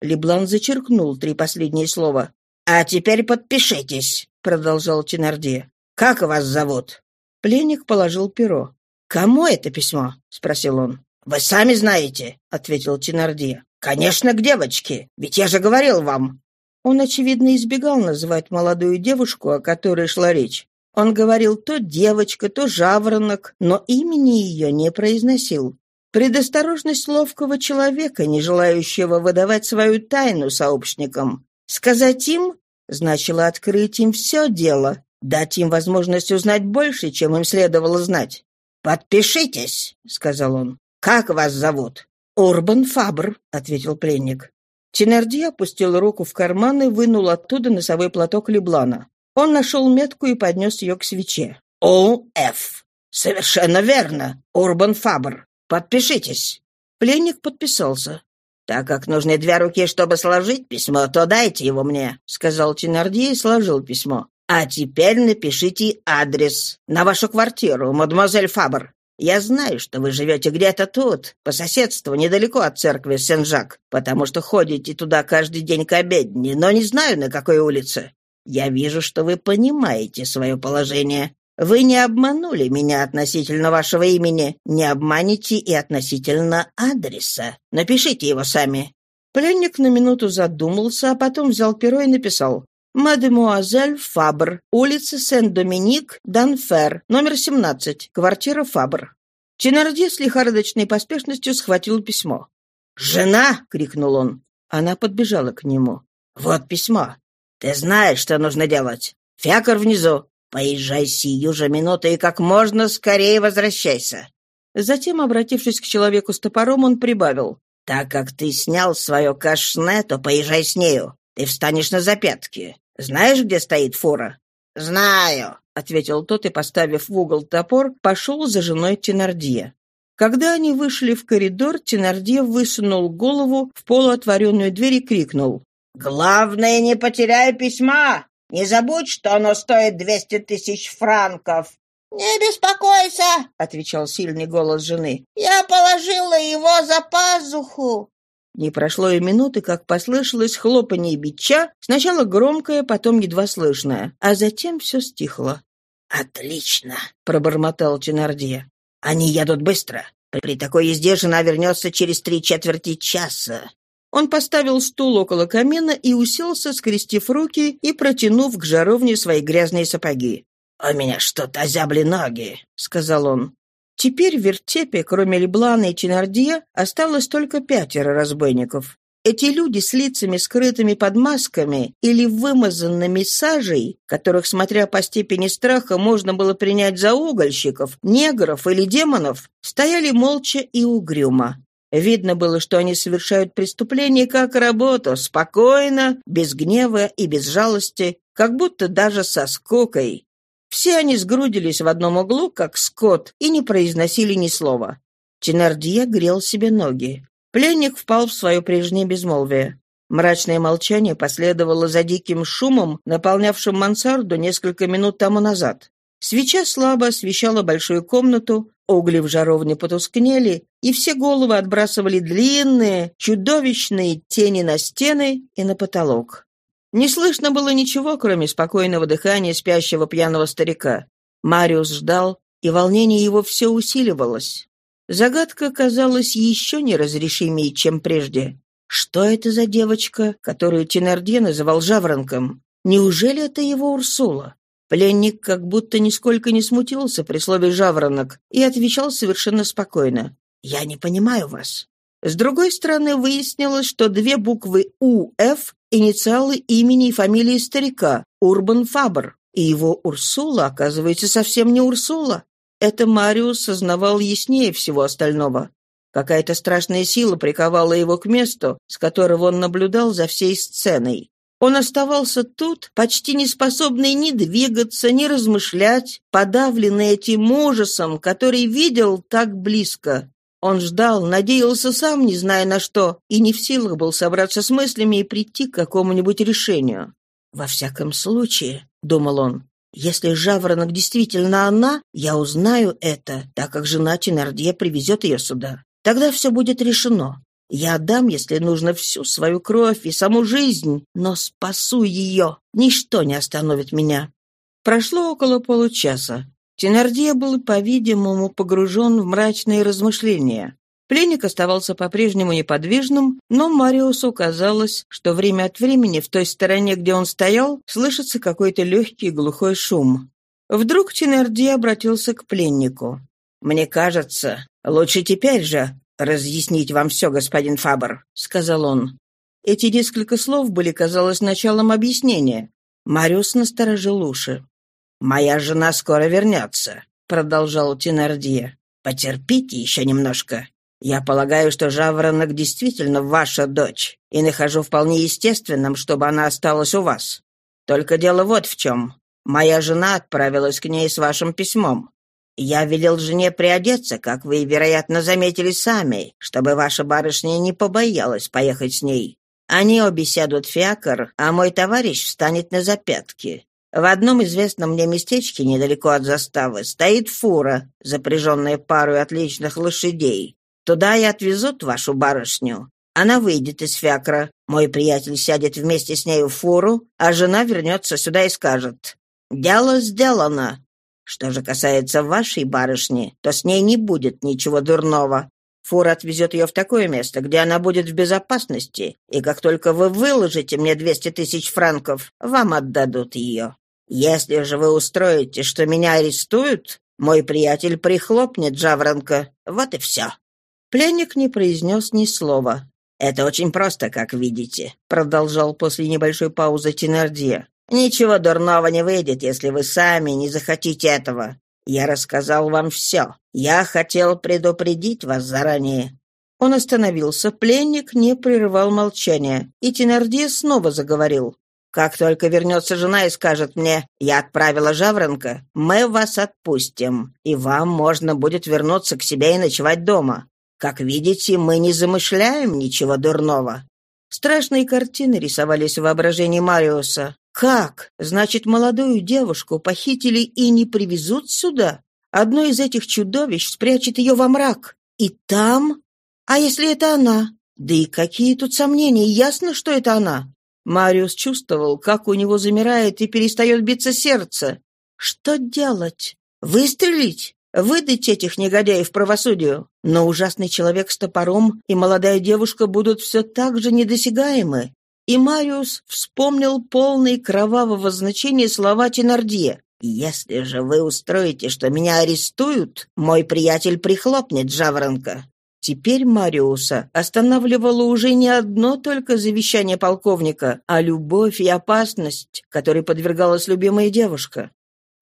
Леблан зачеркнул три последние слова. «А теперь подпишитесь», — продолжал Тенарди. «Как вас зовут?» Пленник положил перо. «Кому это письмо?» — спросил он. «Вы сами знаете», — ответил Тенарди. «Конечно, к девочке, ведь я же говорил вам». Он, очевидно, избегал называть молодую девушку, о которой шла речь. Он говорил то девочка, то жаворонок, но имени ее не произносил. Предосторожность ловкого человека, не желающего выдавать свою тайну сообщникам. Сказать им значило открыть им все дело, дать им возможность узнать больше, чем им следовало знать. «Подпишитесь», — сказал он. «Как вас зовут?» «Урбан Фабр», — ответил пленник. Тенарди опустил руку в карман и вынул оттуда носовой платок Леблана. Он нашел метку и поднес ее к свече. «О.Ф. Совершенно верно. Урбан Фабр. Подпишитесь». Пленник подписался. «Так как нужны две руки, чтобы сложить письмо, то дайте его мне», — сказал Тенарди и сложил письмо. «А теперь напишите адрес на вашу квартиру, мадемуазель Фабр. Я знаю, что вы живете где-то тут, по соседству, недалеко от церкви Сен-Жак, потому что ходите туда каждый день к обедне, но не знаю, на какой улице. Я вижу, что вы понимаете свое положение. Вы не обманули меня относительно вашего имени, не обманете и относительно адреса. Напишите его сами». Пленник на минуту задумался, а потом взял перо и написал «Мадемуазель Фабр, улица Сен-Доминик, Данфер, номер 17, квартира Фабр». Ченарди с лихорадочной поспешностью схватил письмо. «Жена!» — крикнул он. Она подбежала к нему. «Вот письмо. Ты знаешь, что нужно делать. Фиакр внизу. Поезжай сию же минуту и как можно скорее возвращайся». Затем, обратившись к человеку с топором, он прибавил. «Так как ты снял свое кашне, то поезжай с нею. Ты встанешь на запятки. Знаешь, где стоит фура?» «Знаю», — ответил тот и, поставив в угол топор, пошел за женой Тенардье. Когда они вышли в коридор, Тенардье высунул голову в полуотворенную дверь и крикнул. «Главное, не потеряй письма! Не забудь, что оно стоит двести тысяч франков!» «Не беспокойся!» — отвечал сильный голос жены. «Я положила его за пазуху!» Не прошло и минуты, как послышалось хлопанье бича, сначала громкое, потом едва слышное, а затем все стихло. «Отлично!» — пробормотал Ченардье. «Они едут быстро. При такой езде жена вернется через три четверти часа. Он поставил стул около камина и уселся, скрестив руки и протянув к жаровне свои грязные сапоги. «У меня что-то озябли ноги», — сказал он. Теперь в вертепе, кроме Леблана и Ченардье, осталось только пятеро разбойников. Эти люди с лицами, скрытыми под масками или вымазанными сажей, которых, смотря по степени страха, можно было принять за угольщиков, негров или демонов, стояли молча и угрюмо. Видно было, что они совершают преступление как работу, спокойно, без гнева и без жалости, как будто даже со скукой. Все они сгрудились в одном углу, как скот, и не произносили ни слова. Тенардье грел себе ноги. Пленник впал в свое прежнее безмолвие. Мрачное молчание последовало за диким шумом, наполнявшим мансарду несколько минут тому назад. Свеча слабо освещала большую комнату, угли в жаровне потускнели, и все головы отбрасывали длинные, чудовищные тени на стены и на потолок. Не слышно было ничего, кроме спокойного дыхания спящего пьяного старика. Мариус ждал, и волнение его все усиливалось. Загадка казалась еще неразрешимее, чем прежде. Что это за девочка, которую Тенардье называл жаворонком? Неужели это его Урсула? Пленник как будто нисколько не смутился при слове «жаворонок» и отвечал совершенно спокойно. «Я не понимаю вас». С другой стороны, выяснилось, что две буквы «УФ» — инициалы имени и фамилии старика, Урбан Фабр, и его Урсула, оказывается, совсем не Урсула. Это Мариус сознавал яснее всего остального. Какая-то страшная сила приковала его к месту, с которого он наблюдал за всей сценой. Он оставался тут, почти не способный ни двигаться, ни размышлять, подавленный этим ужасом, который видел так близко. Он ждал, надеялся сам, не зная на что, и не в силах был собраться с мыслями и прийти к какому-нибудь решению. «Во всяком случае», — думал он, — «если жаворонок действительно она, я узнаю это, так как жена Тенардье привезет ее сюда. Тогда все будет решено. Я отдам, если нужно, всю свою кровь и саму жизнь, но спасу ее. Ничто не остановит меня. Прошло около получаса. Тенардье был, по-видимому, погружен в мрачные размышления. Пленник оставался по-прежнему неподвижным, но Мариусу казалось, что время от времени в той стороне, где он стоял, слышится какой-то легкий глухой шум. Вдруг Тенардье обратился к пленнику. «Мне кажется, лучше теперь же разъяснить вам все, господин Фабр», — сказал он. Эти несколько слов были, казалось, началом объяснения. Мариус насторожил уши. «Моя жена скоро вернется», — продолжал Тенардье. «Потерпите еще немножко. Я полагаю, что Жаворонок действительно ваша дочь, и нахожу вполне естественным, чтобы она осталась у вас. Только дело вот в чем. Моя жена отправилась к ней с вашим письмом. Я велел жене приодеться, как вы, вероятно, заметили сами, чтобы ваша барышня не побоялась поехать с ней. Они обе сядут в фиакр, а мой товарищ встанет на запятки. В одном известном мне местечке недалеко от заставы стоит фура, запряженная парой отличных лошадей. Туда и отвезут вашу барышню. Она выйдет из фиакра, мой приятель сядет вместе с ней в фуру, а жена вернется сюда и скажет «Дело сделано, что же касается вашей барышни, то с ней не будет ничего дурного. Фура отвезет ее в такое место, где она будет в безопасности, и как только вы выложите мне 200 тысяч франков, вам отдадут ее. Если же вы устроите, что меня арестуют, мой приятель прихлопнет жаворонка. Вот и все». Пленник не произнес ни слова. «Это очень просто, как видите», — продолжал после небольшой паузы Тенардье. Ничего дурного не выйдет, если вы сами не захотите этого. Я рассказал вам все. Я хотел предупредить вас заранее». Он остановился, пленник не прерывал молчания, и Тенардье снова заговорил. «Как только вернется жена и скажет мне, я отправила жаворонка, мы вас отпустим, и вам можно будет вернуться к себе и ночевать дома. Как видите, мы не замышляем ничего дурного». Страшные картины рисовались в воображении Мариуса. Как? Значит, молодую девушку похитили и не привезут сюда? Одно из этих чудовищ спрячет ее во мрак. И там? А если это она? Да и какие тут сомнения, ясно, что это она. Мариус чувствовал, как у него замирает и перестает биться сердце. Что делать? Выстрелить? Выдать этих негодяев правосудию? Но ужасный человек с топором и молодая девушка будут все так же недосягаемы. И Мариус вспомнил полные кровавого значения слова Тенардье. «Если же вы устроите, что меня арестуют, мой приятель прихлопнет жаворонка». Теперь Мариуса останавливало уже не одно только завещание полковника, а любовь и опасность, которой подвергалась любимая девушка.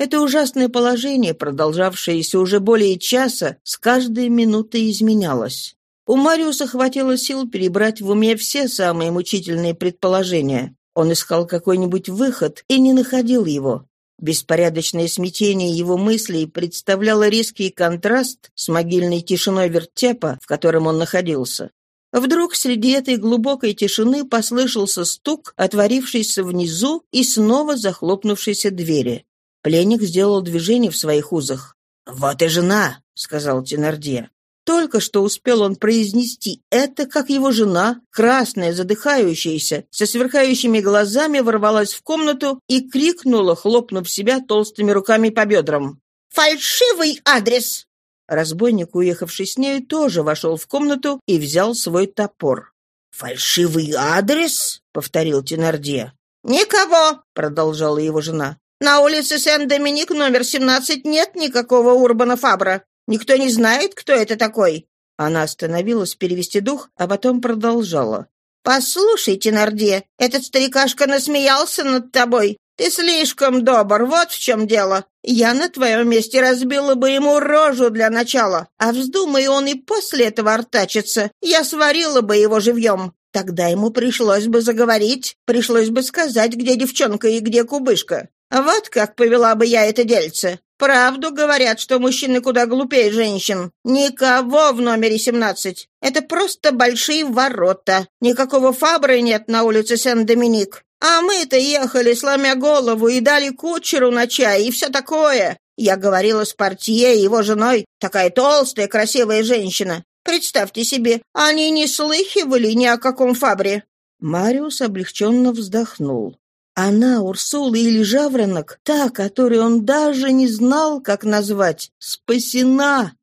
Это ужасное положение, продолжавшееся уже более часа, с каждой минутой изменялось. У Мариуса хватило сил перебрать в уме все самые мучительные предположения. Он искал какой-нибудь выход и не находил его. Беспорядочное смятение его мыслей представляло резкий контраст с могильной тишиной вертепа, в котором он находился. Вдруг среди этой глубокой тишины послышался стук, отворившийся внизу и снова захлопнувшейся двери. Пленник сделал движение в своих узах. «Вот и жена», — сказал Тенардье. Только что успел он произнести это, как его жена, красная, задыхающаяся, со сверкающими глазами ворвалась в комнату и крикнула, хлопнув себя толстыми руками по бедрам. «Фальшивый адрес!» Разбойник, уехавший с нею, тоже вошел в комнату и взял свой топор. «Фальшивый адрес?» — повторил Тенардье. «Никого!» — продолжала его жена. «На улице Сен-Доминик номер 17 нет никакого Урбана Фабра. Никто не знает, кто это такой?» Она остановилась перевести дух, а потом продолжала. «Послушайте, Норде, этот старикашка насмеялся над тобой. Ты слишком добр, вот в чем дело. Я на твоем месте разбила бы ему рожу для начала, а вздумай он и после этого артачиться, я сварила бы его живьем. Тогда ему пришлось бы заговорить, пришлось бы сказать, где девчонка и где кубышка. Вот как повела бы я это дельце. Правду говорят, что мужчины куда глупее женщин. Никого в номере 17. Это просто большие ворота. Никакого фабры нет на улице Сен-Доминик. А мы-то ехали, сломя голову, и дали кучеру на чай, и все такое. Я говорила с портье, его женой, такая толстая, красивая женщина. Представьте себе, они не слыхивали ни о каком фабре». Мариус облегченно вздохнул. Она, Урсула или Жаворонок, та, которую он даже не знал, как назвать, спасена.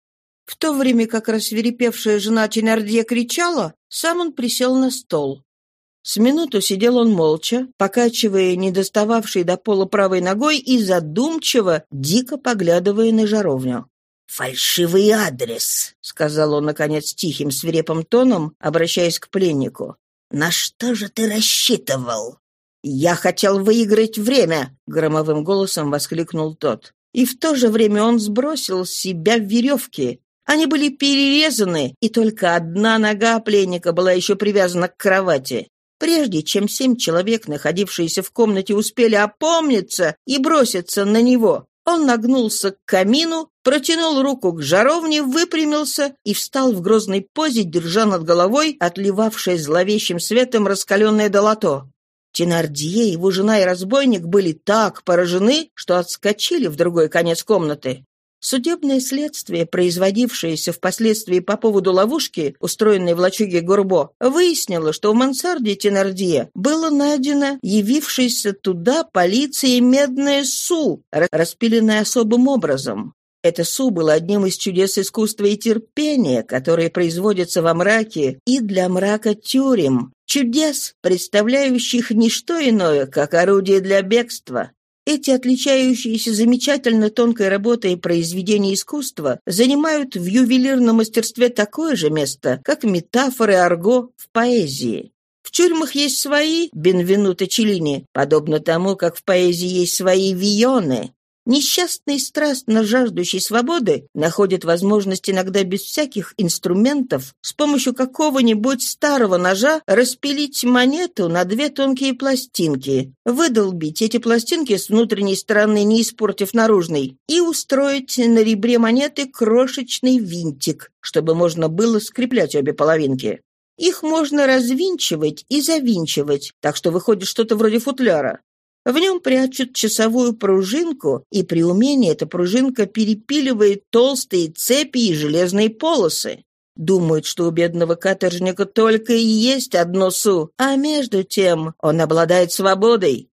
В то время как рассверепевшая жена Тенардье кричала, сам он присел на стол. С минуту сидел он молча, покачивая недостававшей до пола правой ногой и задумчиво, дико поглядывая на жаровню. «Фальшивый адрес», — сказал он, наконец, тихим, свирепым тоном, обращаясь к пленнику. «На что же ты рассчитывал?» «Я хотел выиграть время», — громовым голосом воскликнул тот. И в то же время он сбросил с себя веревки. Они были перерезаны, и только одна нога пленника была еще привязана к кровати. Прежде чем семь человек, находившиеся в комнате, успели опомниться и броситься на него, он нагнулся к камину, протянул руку к жаровне, выпрямился и встал в грозной позе, держа над головой отливавшее зловещим светом раскаленное долото. Тенардье, его жена и разбойник были так поражены, что отскочили в другой конец комнаты. Судебное следствие, производившееся впоследствии по поводу ловушки, устроенной в лачуге Гурбо, выяснило, что в мансарде Тенардье было найдено явившейся туда полицией медное су, распиленное особым образом. Это су было одним из чудес искусства и терпения, которые производятся во мраке и для мрака тюрем, чудес, представляющих не что иное, как орудие для бегства. Эти отличающиеся замечательно тонкой работой произведения искусства занимают в ювелирном мастерстве такое же место, как метафоры арго в поэзии. В тюрьмах есть свои Бенвенуто Челлини, подобно тому, как в поэзии есть свои Вионы. Несчастный страстно жаждущий свободы находит возможность иногда без всяких инструментов с помощью какого-нибудь старого ножа распилить монету на две тонкие пластинки, выдолбить эти пластинки с внутренней стороны, не испортив наружной, и устроить на ребре монеты крошечный винтик, чтобы можно было скреплять обе половинки. Их можно развинчивать и завинчивать, так что выходит что-то вроде футляра. В нем прячут часовую пружинку, и при умении эта пружинка перепиливает толстые цепи и железные полосы. Думают, что у бедного каторжника только и есть одно су, а между тем он обладает свободой.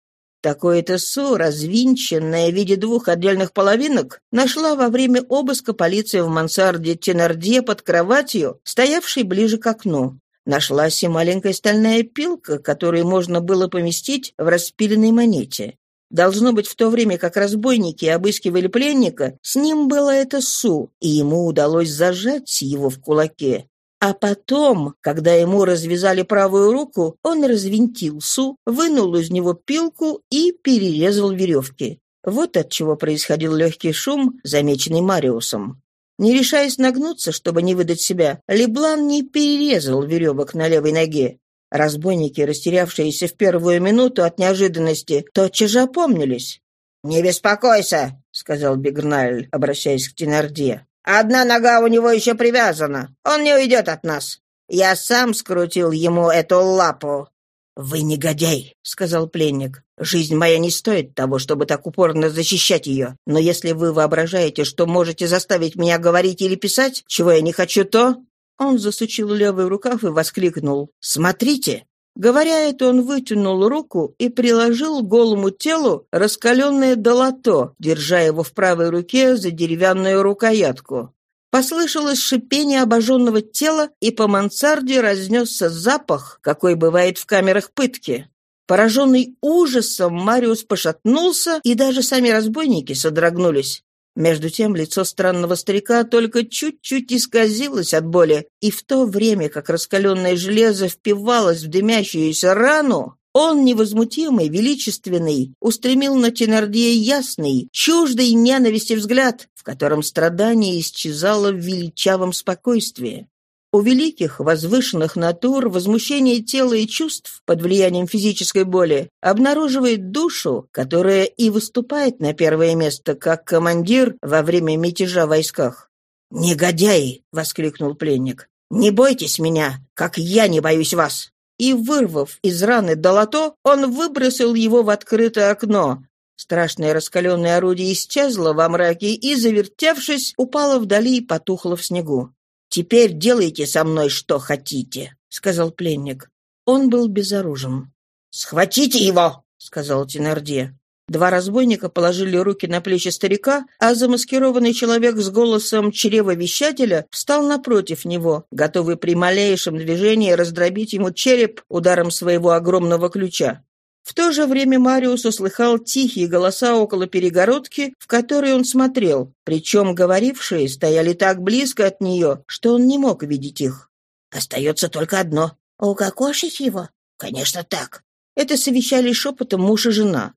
Такое-то су, развинченное в виде двух отдельных половинок, нашла во время обыска полиции в мансарде Тенардье под кроватью, стоявшей ближе к окну. Нашлась и маленькая стальная пилка, которую можно было поместить в распиленной монете. Должно быть, в то время как разбойники обыскивали пленника, с ним было это су, и ему удалось зажать его в кулаке. А потом, когда ему развязали правую руку, он развинтил су, вынул из него пилку и перерезал веревки. Вот от чего происходил легкий шум, замеченный Мариусом. Не решаясь нагнуться, чтобы не выдать себя, Леблан не перерезал веревок на левой ноге. Разбойники, растерявшиеся в первую минуту от неожиданности, тотчас же опомнились. «Не беспокойся», — сказал Бигрнайль, обращаясь к Тенарде. «Одна нога у него еще привязана. Он не уйдет от нас. Я сам скрутил ему эту лапу». «Вы негодяй», — сказал пленник. Жизнь моя не стоит того, чтобы так упорно защищать ее. Но если вы воображаете, что можете заставить меня говорить или писать, чего я не хочу, то...» Он засучил левый рукав и воскликнул. «Смотрите!» Говоря это, он вытянул руку и приложил голому телу раскаленное долото, держа его в правой руке за деревянную рукоятку. Послышалось шипение обожженного тела, и по мансарде разнесся запах, какой бывает в камерах пытки. Пораженный ужасом, Мариус пошатнулся, и даже сами разбойники содрогнулись. Между тем лицо странного старика только чуть-чуть исказилось от боли, и в то время, как раскаленное железо впивалось в дымящуюся рану, Он, невозмутимый, величественный, устремил на Тенардия ясный, чуждый ненависти взгляд, в котором страдание исчезало в величавом спокойствии. У великих, возвышенных натур возмущение тела и чувств под влиянием физической боли обнаруживает душу, которая и выступает на первое место как командир во время мятежа в войсках. «Негодяи!» — воскликнул пленник. «Не бойтесь меня, как я не боюсь вас!» И, вырвав из раны долото, он выбросил его в открытое окно. Страшное раскаленное орудие исчезло во мраке и, завертевшись, упало вдали и потухло в снегу. «Теперь делайте со мной что хотите», — сказал пленник. Он был безоружен. «Схватите его!» — сказал Тенарде. Два разбойника положили руки на плечи старика, а замаскированный человек с голосом чревовещателя встал напротив него, готовый при малейшем движении раздробить ему череп ударом своего огромного ключа. В то же время Мариус услыхал тихие голоса около перегородки, в которой он смотрел, причем говорившие стояли так близко от нее, что он не мог видеть их. «Остается только одно. Укокошить его? Конечно, так». Это совещали шепотом муж и жена.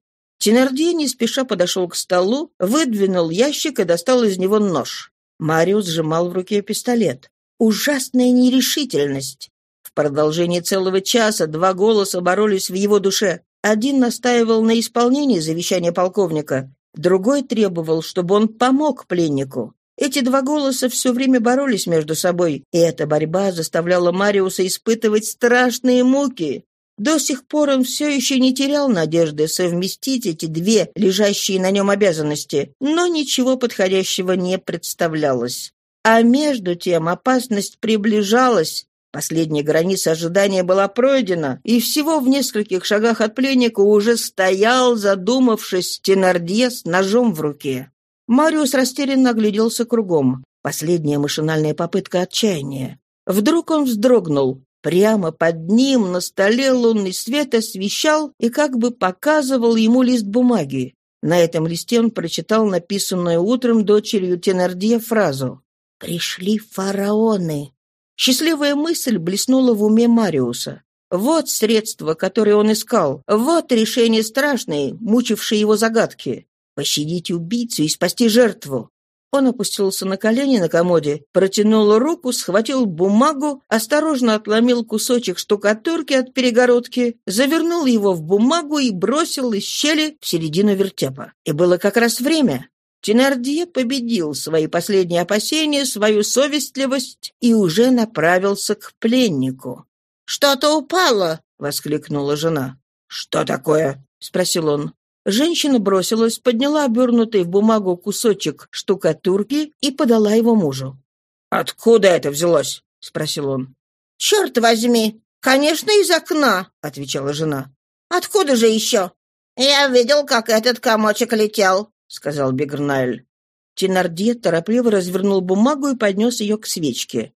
Тенардье не спеша подошел к столу, выдвинул ящик и достал из него нож. Мариус сжимал в руке пистолет. Ужасная нерешительность. В продолжении целого часа два голоса боролись в его душе. Один настаивал на исполнении завещания полковника, другой требовал, чтобы он помог пленнику. Эти два голоса все время боролись между собой, и эта борьба заставляла Мариуса испытывать страшные муки. До сих пор он все еще не терял надежды совместить эти две лежащие на нем обязанности, но ничего подходящего не представлялось. А между тем опасность приближалась, Последняя граница ожидания была пройдена, и всего в нескольких шагах от пленника уже стоял, задумавшись, Тенардье с ножом в руке. Мариус растерянно огляделся кругом. Последняя машинальная попытка отчаяния. Вдруг он вздрогнул. Прямо под ним на столе лунный свет освещал и как бы показывал ему лист бумаги. На этом листе он прочитал написанную утром дочерью Тенардье фразу «Пришли фараоны». Счастливая мысль блеснула в уме Мариуса. Вот средство, которое он искал. Вот решение страшной, мучившей его загадки. Пощадить убийцу и спасти жертву. Он опустился на колени на комоде, протянул руку, схватил бумагу, осторожно отломил кусочек штукатурки от перегородки, завернул его в бумагу и бросил из щели в середину вертепа. И было как раз время. Тенардье победил свои последние опасения, свою совестливость и уже направился к пленнику. «Что-то упало!» — воскликнула жена. «Что такое?» — спросил он. Женщина бросилась, подняла обернутый в бумагу кусочек штукатурки и подала его мужу. «Откуда это взялось?» — спросил он. «Черт возьми! Конечно, из окна!» — отвечала жена. «Откуда же еще?» «Я видел, как этот комочек летел. — сказал Бигрнайль. Тенардье торопливо развернул бумагу и поднес ее к свечке.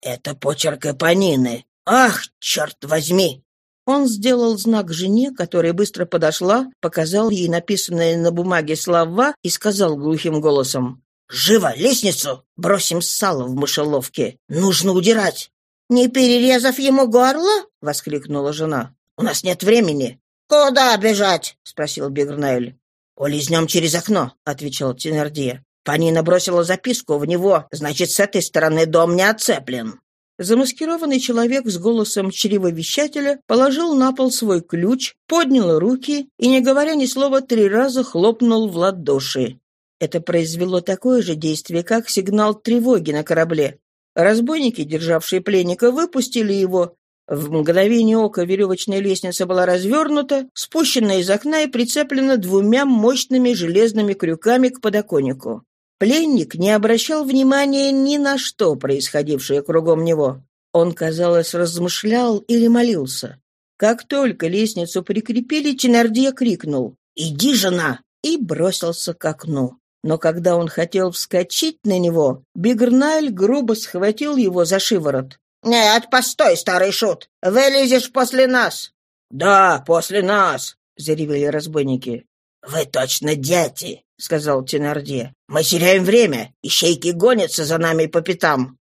«Это почерк Эпонины. Ах, черт возьми!» Он сделал знак жене, которая быстро подошла, показал ей написанные на бумаге слова и сказал глухим голосом. «Живо, лестницу! Бросим сало в мышеловке. Нужно удирать!» «Не перерезав ему горло?» — воскликнула жена. «У нас нет времени». «Куда бежать?» — спросил Бигрнайль. «Улизнем через окно», — отвечал Тенардье. «Панина бросила записку в него, значит, с этой стороны дом не отцеплен». Замаскированный человек с голосом чревовещателя положил на пол свой ключ, поднял руки и, не говоря ни слова, три раза хлопнул в ладоши. Это произвело такое же действие, как сигнал тревоги на корабле. Разбойники, державшие пленника, выпустили его, в мгновение ока веревочная лестница была развернута, спущена из окна и прицеплена двумя мощными железными крюками к подоконнику. Пленник не обращал внимания ни на что, происходившее кругом него. Он, казалось, размышлял или молился. Как только лестницу прикрепили, Ченардье крикнул «Иди, жена!» и бросился к окну. Но когда он хотел вскочить на него, Бигрнайль грубо схватил его за шиворот. «Нет, постой, старый шут! Вылезешь после нас!» «Да, после нас!» — заревели разбойники. «Вы точно дети!» — сказал Тенарде. «Мы теряем время, ищейки гонятся за нами по пятам».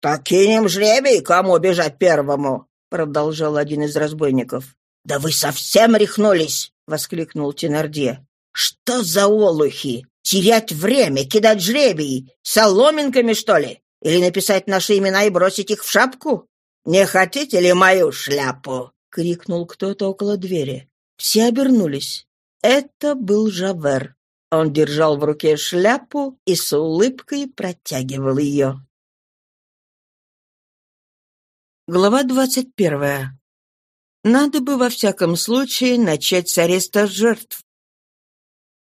«Так жребий, кому бежать первому!» — продолжал один из разбойников. «Да вы совсем рехнулись!» — воскликнул Тенарде. «Что за олухи? Терять время, кидать жребий? Соломинками, что ли? Или написать наши имена и бросить их в шапку? Не хотите ли мою шляпу?» — крикнул кто-то около двери. Все обернулись. Это был Жавер. Он держал в руке шляпу и с улыбкой протягивал ее. Глава двадцать первая. Надо бы во всяком случае начать с ареста жертв.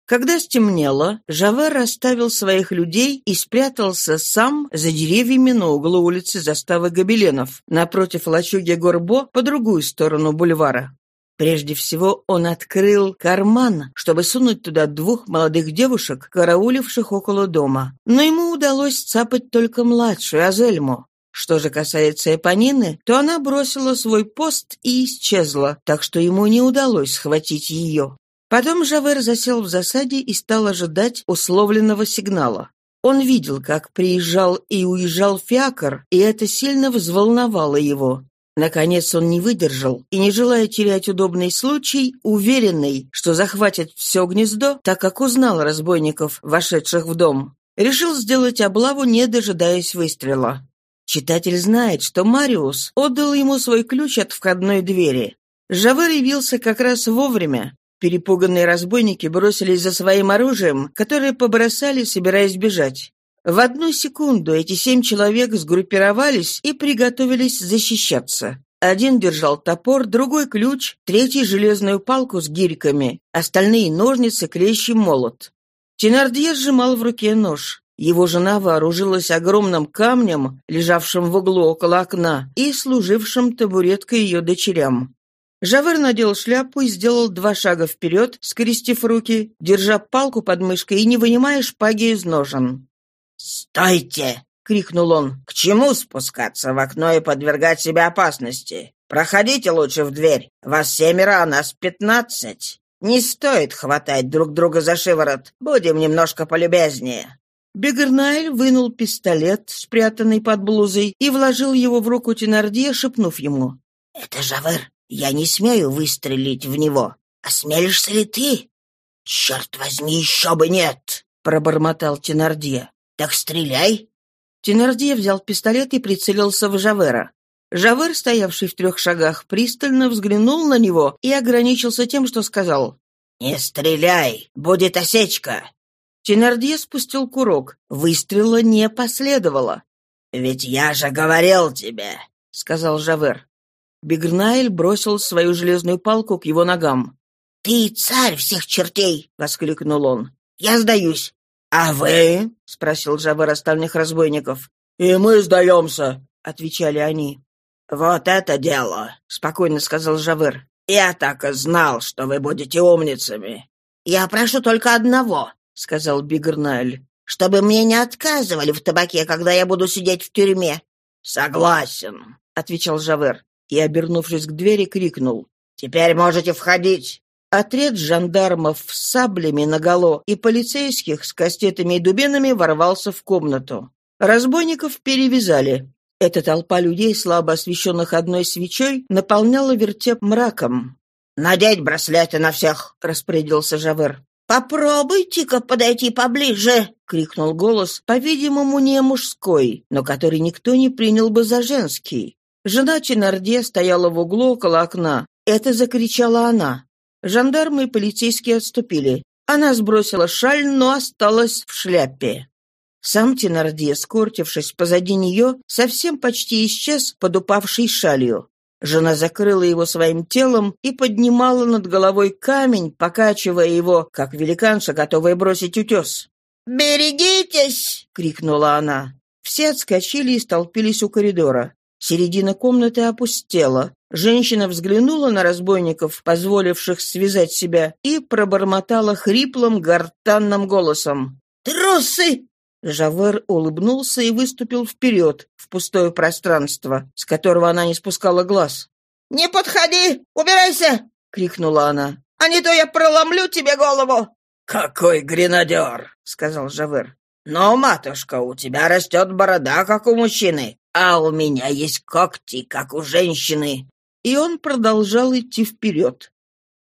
Когда стемнело, Жавер расставил своих людей и спрятался сам за деревьями на углу улицы заставы Гобеленов, напротив лачуги Горбо по другую сторону бульвара. Прежде всего он открыл карман, чтобы сунуть туда двух молодых девушек, карауливших около дома. Но ему удалось цапать только младшую, Азельму. Что же касается Эпонины, то она бросила свой пост и исчезла, так что ему не удалось схватить ее. Потом Жавер засел в засаде и стал ожидать условленного сигнала. Он видел, как приезжал и уезжал фиакр, и это сильно взволновало его. Наконец он не выдержал и, не желая терять удобный случай, уверенный, что захватит все гнездо, так как узнал разбойников, вошедших в дом, решил сделать облаву, не дожидаясь выстрела. Читатель знает, что Мариус отдал ему свой ключ от входной двери. Жавер явился как раз вовремя, Перепуганные разбойники бросились за своим оружием, которое побросали, собираясь бежать. В одну секунду эти семь человек сгруппировались и приготовились защищаться. Один держал топор, другой — ключ, третий — железную палку с гирьками, остальные — ножницы, клещи, молот. Тенардье сжимал в руке нож. Его жена вооружилась огромным камнем, лежавшим в углу около окна и служившим табуреткой ее дочерям. Жавер надел шляпу и сделал два шага вперед, скрестив руки, держа палку под мышкой и не вынимая шпаги из ножен. «Стойте!» — крикнул он. «К чему спускаться в окно и подвергать себя опасности? Проходите лучше в дверь. Вас семеро, а нас пятнадцать. Не стоит хватать друг друга за шиворот. Будем немножко полюбезнее». Бегернайль вынул пистолет, спрятанный под блузой, и вложил его в руку Тенардье, шепнув ему. «Это Жавер. Я не смею выстрелить в него. Осмелишься ли ты? Черт возьми, еще бы нет, пробормотал Тенардье. Так стреляй. Тенардье взял пистолет и прицелился в Жавера. Жавер, стоявший в трех шагах, пристально взглянул на него и ограничился тем, что сказал «Не стреляй, будет осечка». Тенардье спустил курок. Выстрела не последовало. «Ведь я же говорил тебе», — сказал Жавер. Бигрнайль бросил свою железную палку к его ногам. «Ты царь всех чертей!» — воскликнул он. «Я сдаюсь!» «А вы?» — спросил Жавер остальных разбойников. «И мы сдаемся!» — отвечали они. «Вот это дело!» — спокойно сказал Жавер. «Я так и знал, что вы будете умницами!» «Я прошу только одного!» — сказал Бигернайль. «Чтобы мне не отказывали в табаке, когда я буду сидеть в тюрьме!» «Согласен!» — отвечал Жавер и, обернувшись к двери, крикнул «Теперь можете входить!» Отряд жандармов с саблями наголо и полицейских с кастетами и дубинами ворвался в комнату. Разбойников перевязали. Эта толпа людей, слабо освещенных одной свечой, наполняла вертеп мраком. «Надеть браслеты на всех!» — распорядился Жавер. «Попробуйте-ка подойти поближе!» — крикнул голос, по-видимому, не мужской, но который никто не принял бы за женский. Жена Ченарде стояла в углу около окна. Это закричала она. Жандармы и полицейские отступили. Она сбросила шаль, но осталась в шляпе. Сам Тенардье, скорчившись позади нее, совсем почти исчез под упавшей шалью. Жена закрыла его своим телом и поднимала над головой камень, покачивая его, как великанша, готовая бросить утес. «Берегитесь!» — крикнула она. Все отскочили и столпились у коридора. Середина комнаты опустела. Женщина взглянула на разбойников, позволивших связать себя, и пробормотала хриплым, гортанным голосом. «Трусы!» Жавер улыбнулся и выступил вперед, в пустое пространство, с которого она не спускала глаз. «Не подходи! Убирайся!» — крикнула она. «А не то я проломлю тебе голову!» «Какой гренадер!» — сказал Жавер. «Но, матушка, у тебя растет борода, как у мужчины. А у меня есть когти, как у женщины. и он продолжал идти вперед.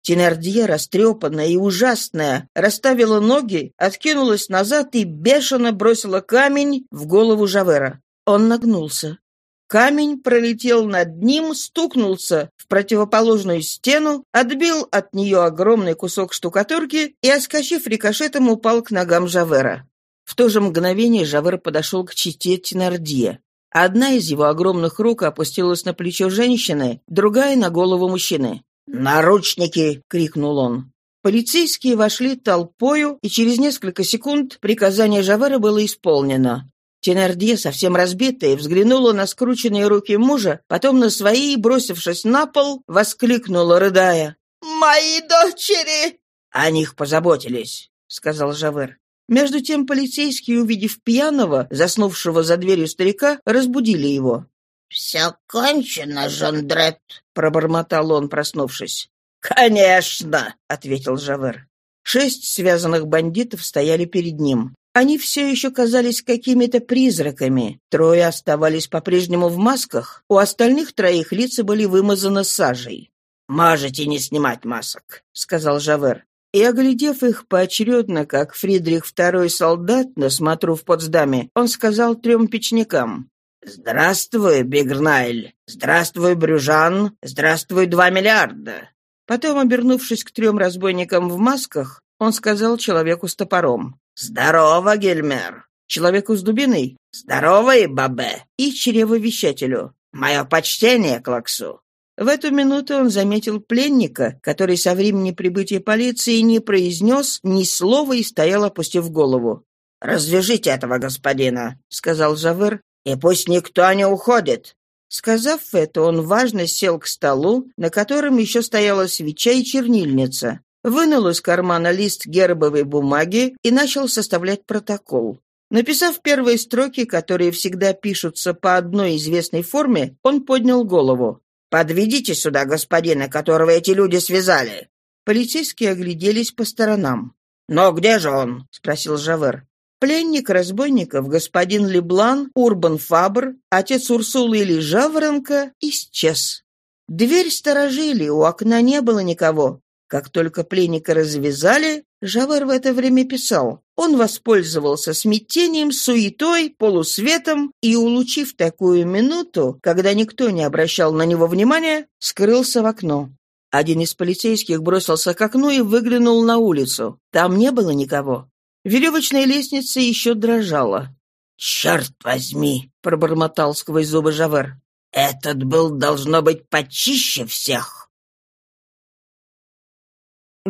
Тенардье, растрепанная и ужасная, расставила ноги, откинулась назад и бешено бросила камень в голову Жавера. Он нагнулся. Камень пролетел над ним, стукнулся в противоположную стену, отбил от нее огромный кусок штукатурки и, оскочив рикошетом, упал к ногам Жавера. В то же мгновение Жавер подошел к чите Тенардье. Одна из его огромных рук опустилась на плечо женщины, другая — на голову мужчины. «Наручники!» — крикнул он. Полицейские вошли толпою, и через несколько секунд приказание Жавера было исполнено. Тенардье, совсем разбитая, взглянула на скрученные руки мужа, потом на свои бросившись на пол, воскликнула, рыдая. «Мои дочери!» «О них позаботились», — сказал Жавер. Между тем полицейские, увидев пьяного, заснувшего за дверью старика, разбудили его. «Все кончено, Жондрет», — пробормотал он, проснувшись. «Конечно», — ответил Жавер. Шесть связанных бандитов стояли перед ним. Они все еще казались какими-то призраками. Трое оставались по-прежнему в масках, у остальных троих лица были вымазаны сажей. «Можете не снимать масок», — сказал Жавер. И, оглядев их поочередно, как Фридрих II солдат на смотру в Потсдаме, он сказал трем печникам. «Здравствуй, Бигрнайль! Здравствуй, Брюжан! Здравствуй, два миллиарда!» Потом, обернувшись к трем разбойникам в масках, он сказал человеку с топором. «Здорово, Гельмер!» Человеку с дубиной. «Здорово, Бабе!» И чревовещателю. «Мое почтение, Клаксу!» В эту минуту он заметил пленника, который со времени прибытия полиции не произнес ни слова и стоял, опустив голову. «Развяжите этого господина», — сказал Жавер, — «и пусть никто не уходит». Сказав это, он важно сел к столу, на котором еще стояла свеча и чернильница, вынул из кармана лист гербовой бумаги и начал составлять протокол. Написав первые строки, которые всегда пишутся по одной известной форме, он поднял голову. «Подведите сюда господина, которого эти люди связали». Полицейские огляделись по сторонам. «Но где же он?» — спросил Жавер. Пленник разбойников, господин Леблан, Урбан Фабр, отец Урсулы или Жаворонка, исчез. Дверь сторожили, у окна не было никого. Как только пленника развязали, Жавер в это время писал. Он воспользовался смятением, суетой, полусветом и, улучив такую минуту, когда никто не обращал на него внимания, скрылся в окно. Один из полицейских бросился к окну и выглянул на улицу. Там не было никого. Веревочная лестница еще дрожала. «Черт возьми!» — пробормотал сквозь зубы Жавер. «Этот был, должно быть, почище всех!»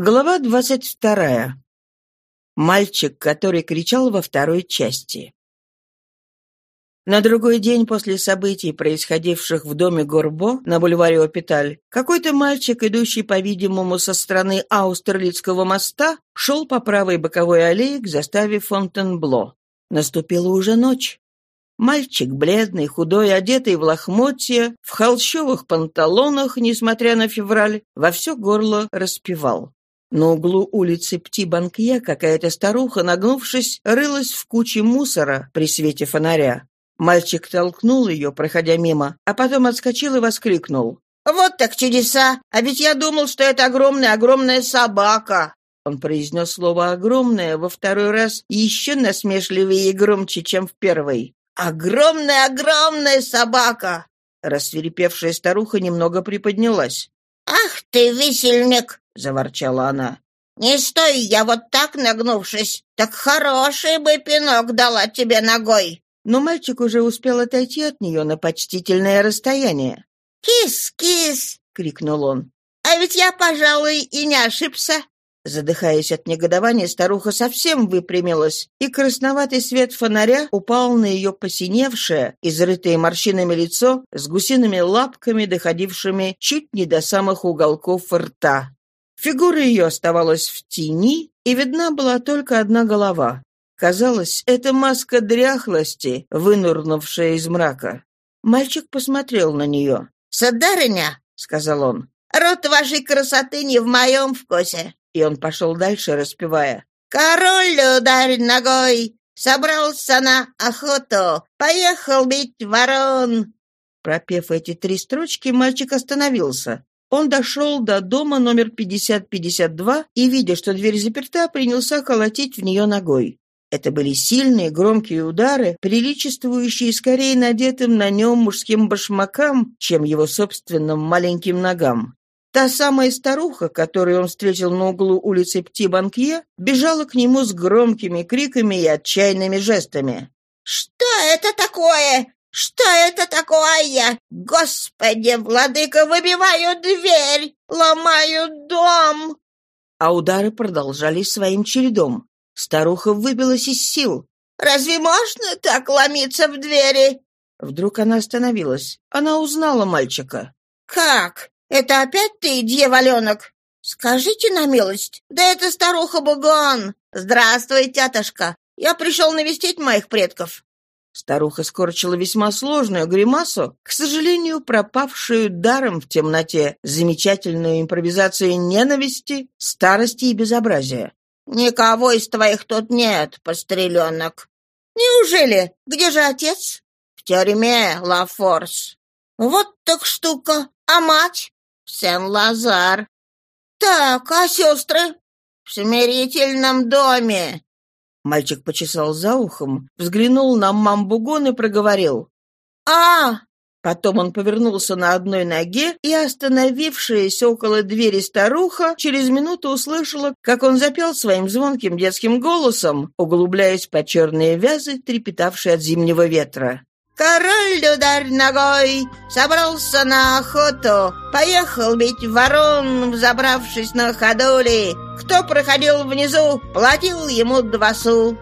Глава двадцать вторая. Мальчик, который кричал во второй части. На другой день после событий, происходивших в доме Горбо на бульваре Опиталь, какой-то мальчик, идущий, по-видимому, со стороны Аустерлицкого моста, шел по правой боковой аллее к заставе Фонтенбло. Наступила уже ночь. Мальчик, бледный, худой, одетый в лохмотья, в холщовых панталонах, несмотря на февраль, во все горло распевал. На углу улицы Пти-Банкье какая-то старуха, нагнувшись, рылась в куче мусора при свете фонаря. Мальчик толкнул ее, проходя мимо, а потом отскочил и воскликнул. «Вот так чудеса! А ведь я думал, что это огромная-огромная собака!» Он произнес слово «огромное» во второй раз еще насмешливее и громче, чем в первый. «Огромная-огромная собака!» Рассверепевшая старуха немного приподнялась. «Ах ты, висельник!» — заворчала она. «Не стой я вот так, нагнувшись, так хороший бы пинок дала тебе ногой!» Но мальчик уже успел отойти от нее на почтительное расстояние. «Кис, кис!» — крикнул он. «А ведь я, пожалуй, и не ошибся. Задыхаясь от негодования, старуха совсем выпрямилась, и красноватый свет фонаря упал на ее посиневшее, изрытое морщинами лицо с гусиными лапками, доходившими чуть не до самых уголков рта. Фигура ее оставалась в тени, и видна была только одна голова. Казалось, это маска дряхлости, вынурнувшая из мрака. Мальчик посмотрел на нее. «Сударыня», — сказал он, — «рот вашей красоты не в моем вкусе. И он пошел дальше, распевая. «Король ударит ногой, собрался на охоту, поехал бить ворон». Пропев эти три строчки, мальчик остановился. Он дошел до дома номер 5052 и, видя, что дверь заперта, принялся колотить в нее ногой. Это были сильные, громкие удары, приличествующие скорее надетым на нем мужским башмакам, чем его собственным маленьким ногам. Та самая старуха, которую он встретил на углу улицы Пти-Банкье, бежала к нему с громкими криками и отчаянными жестами. «Что это такое? Что это такое? Господи, владыка, выбивают дверь, ломают дом!» А удары продолжались своим чередом. Старуха выбилась из сил. «Разве можно так ломиться в двери?» Вдруг она остановилась. Она узнала мальчика. «Как? Это опять ты, дьяволенок? Скажите на милость, да это старуха Бугон. Здравствуй, тятушка. Я пришел навестить моих предков». Старуха скорчила весьма сложную гримасу, к сожалению, пропавшую даром в темноте, замечательную импровизацию ненависти, старости и безобразия. «Никого из твоих тут нет, постреленок». «Неужели? Где же отец?» «В тюрьме, Лафорс». «Вот так штука. А мать?» «В Сен-Лазар». «Так, а сестры?» «В смирительном доме». Мальчик почесал за ухом, взглянул на мамбугон и проговорил. «А, Потом он повернулся на одной ноге, и остановившаяся около двери старуха через минуту услышала, как он запел своим звонким детским голосом, углубляясь по черные вязы, трепетавшие от зимнего ветра. Король ударь ногой, собрался на охоту, поехал бить ворон, взобравшись на ходули. Кто проходил внизу, платил ему два су.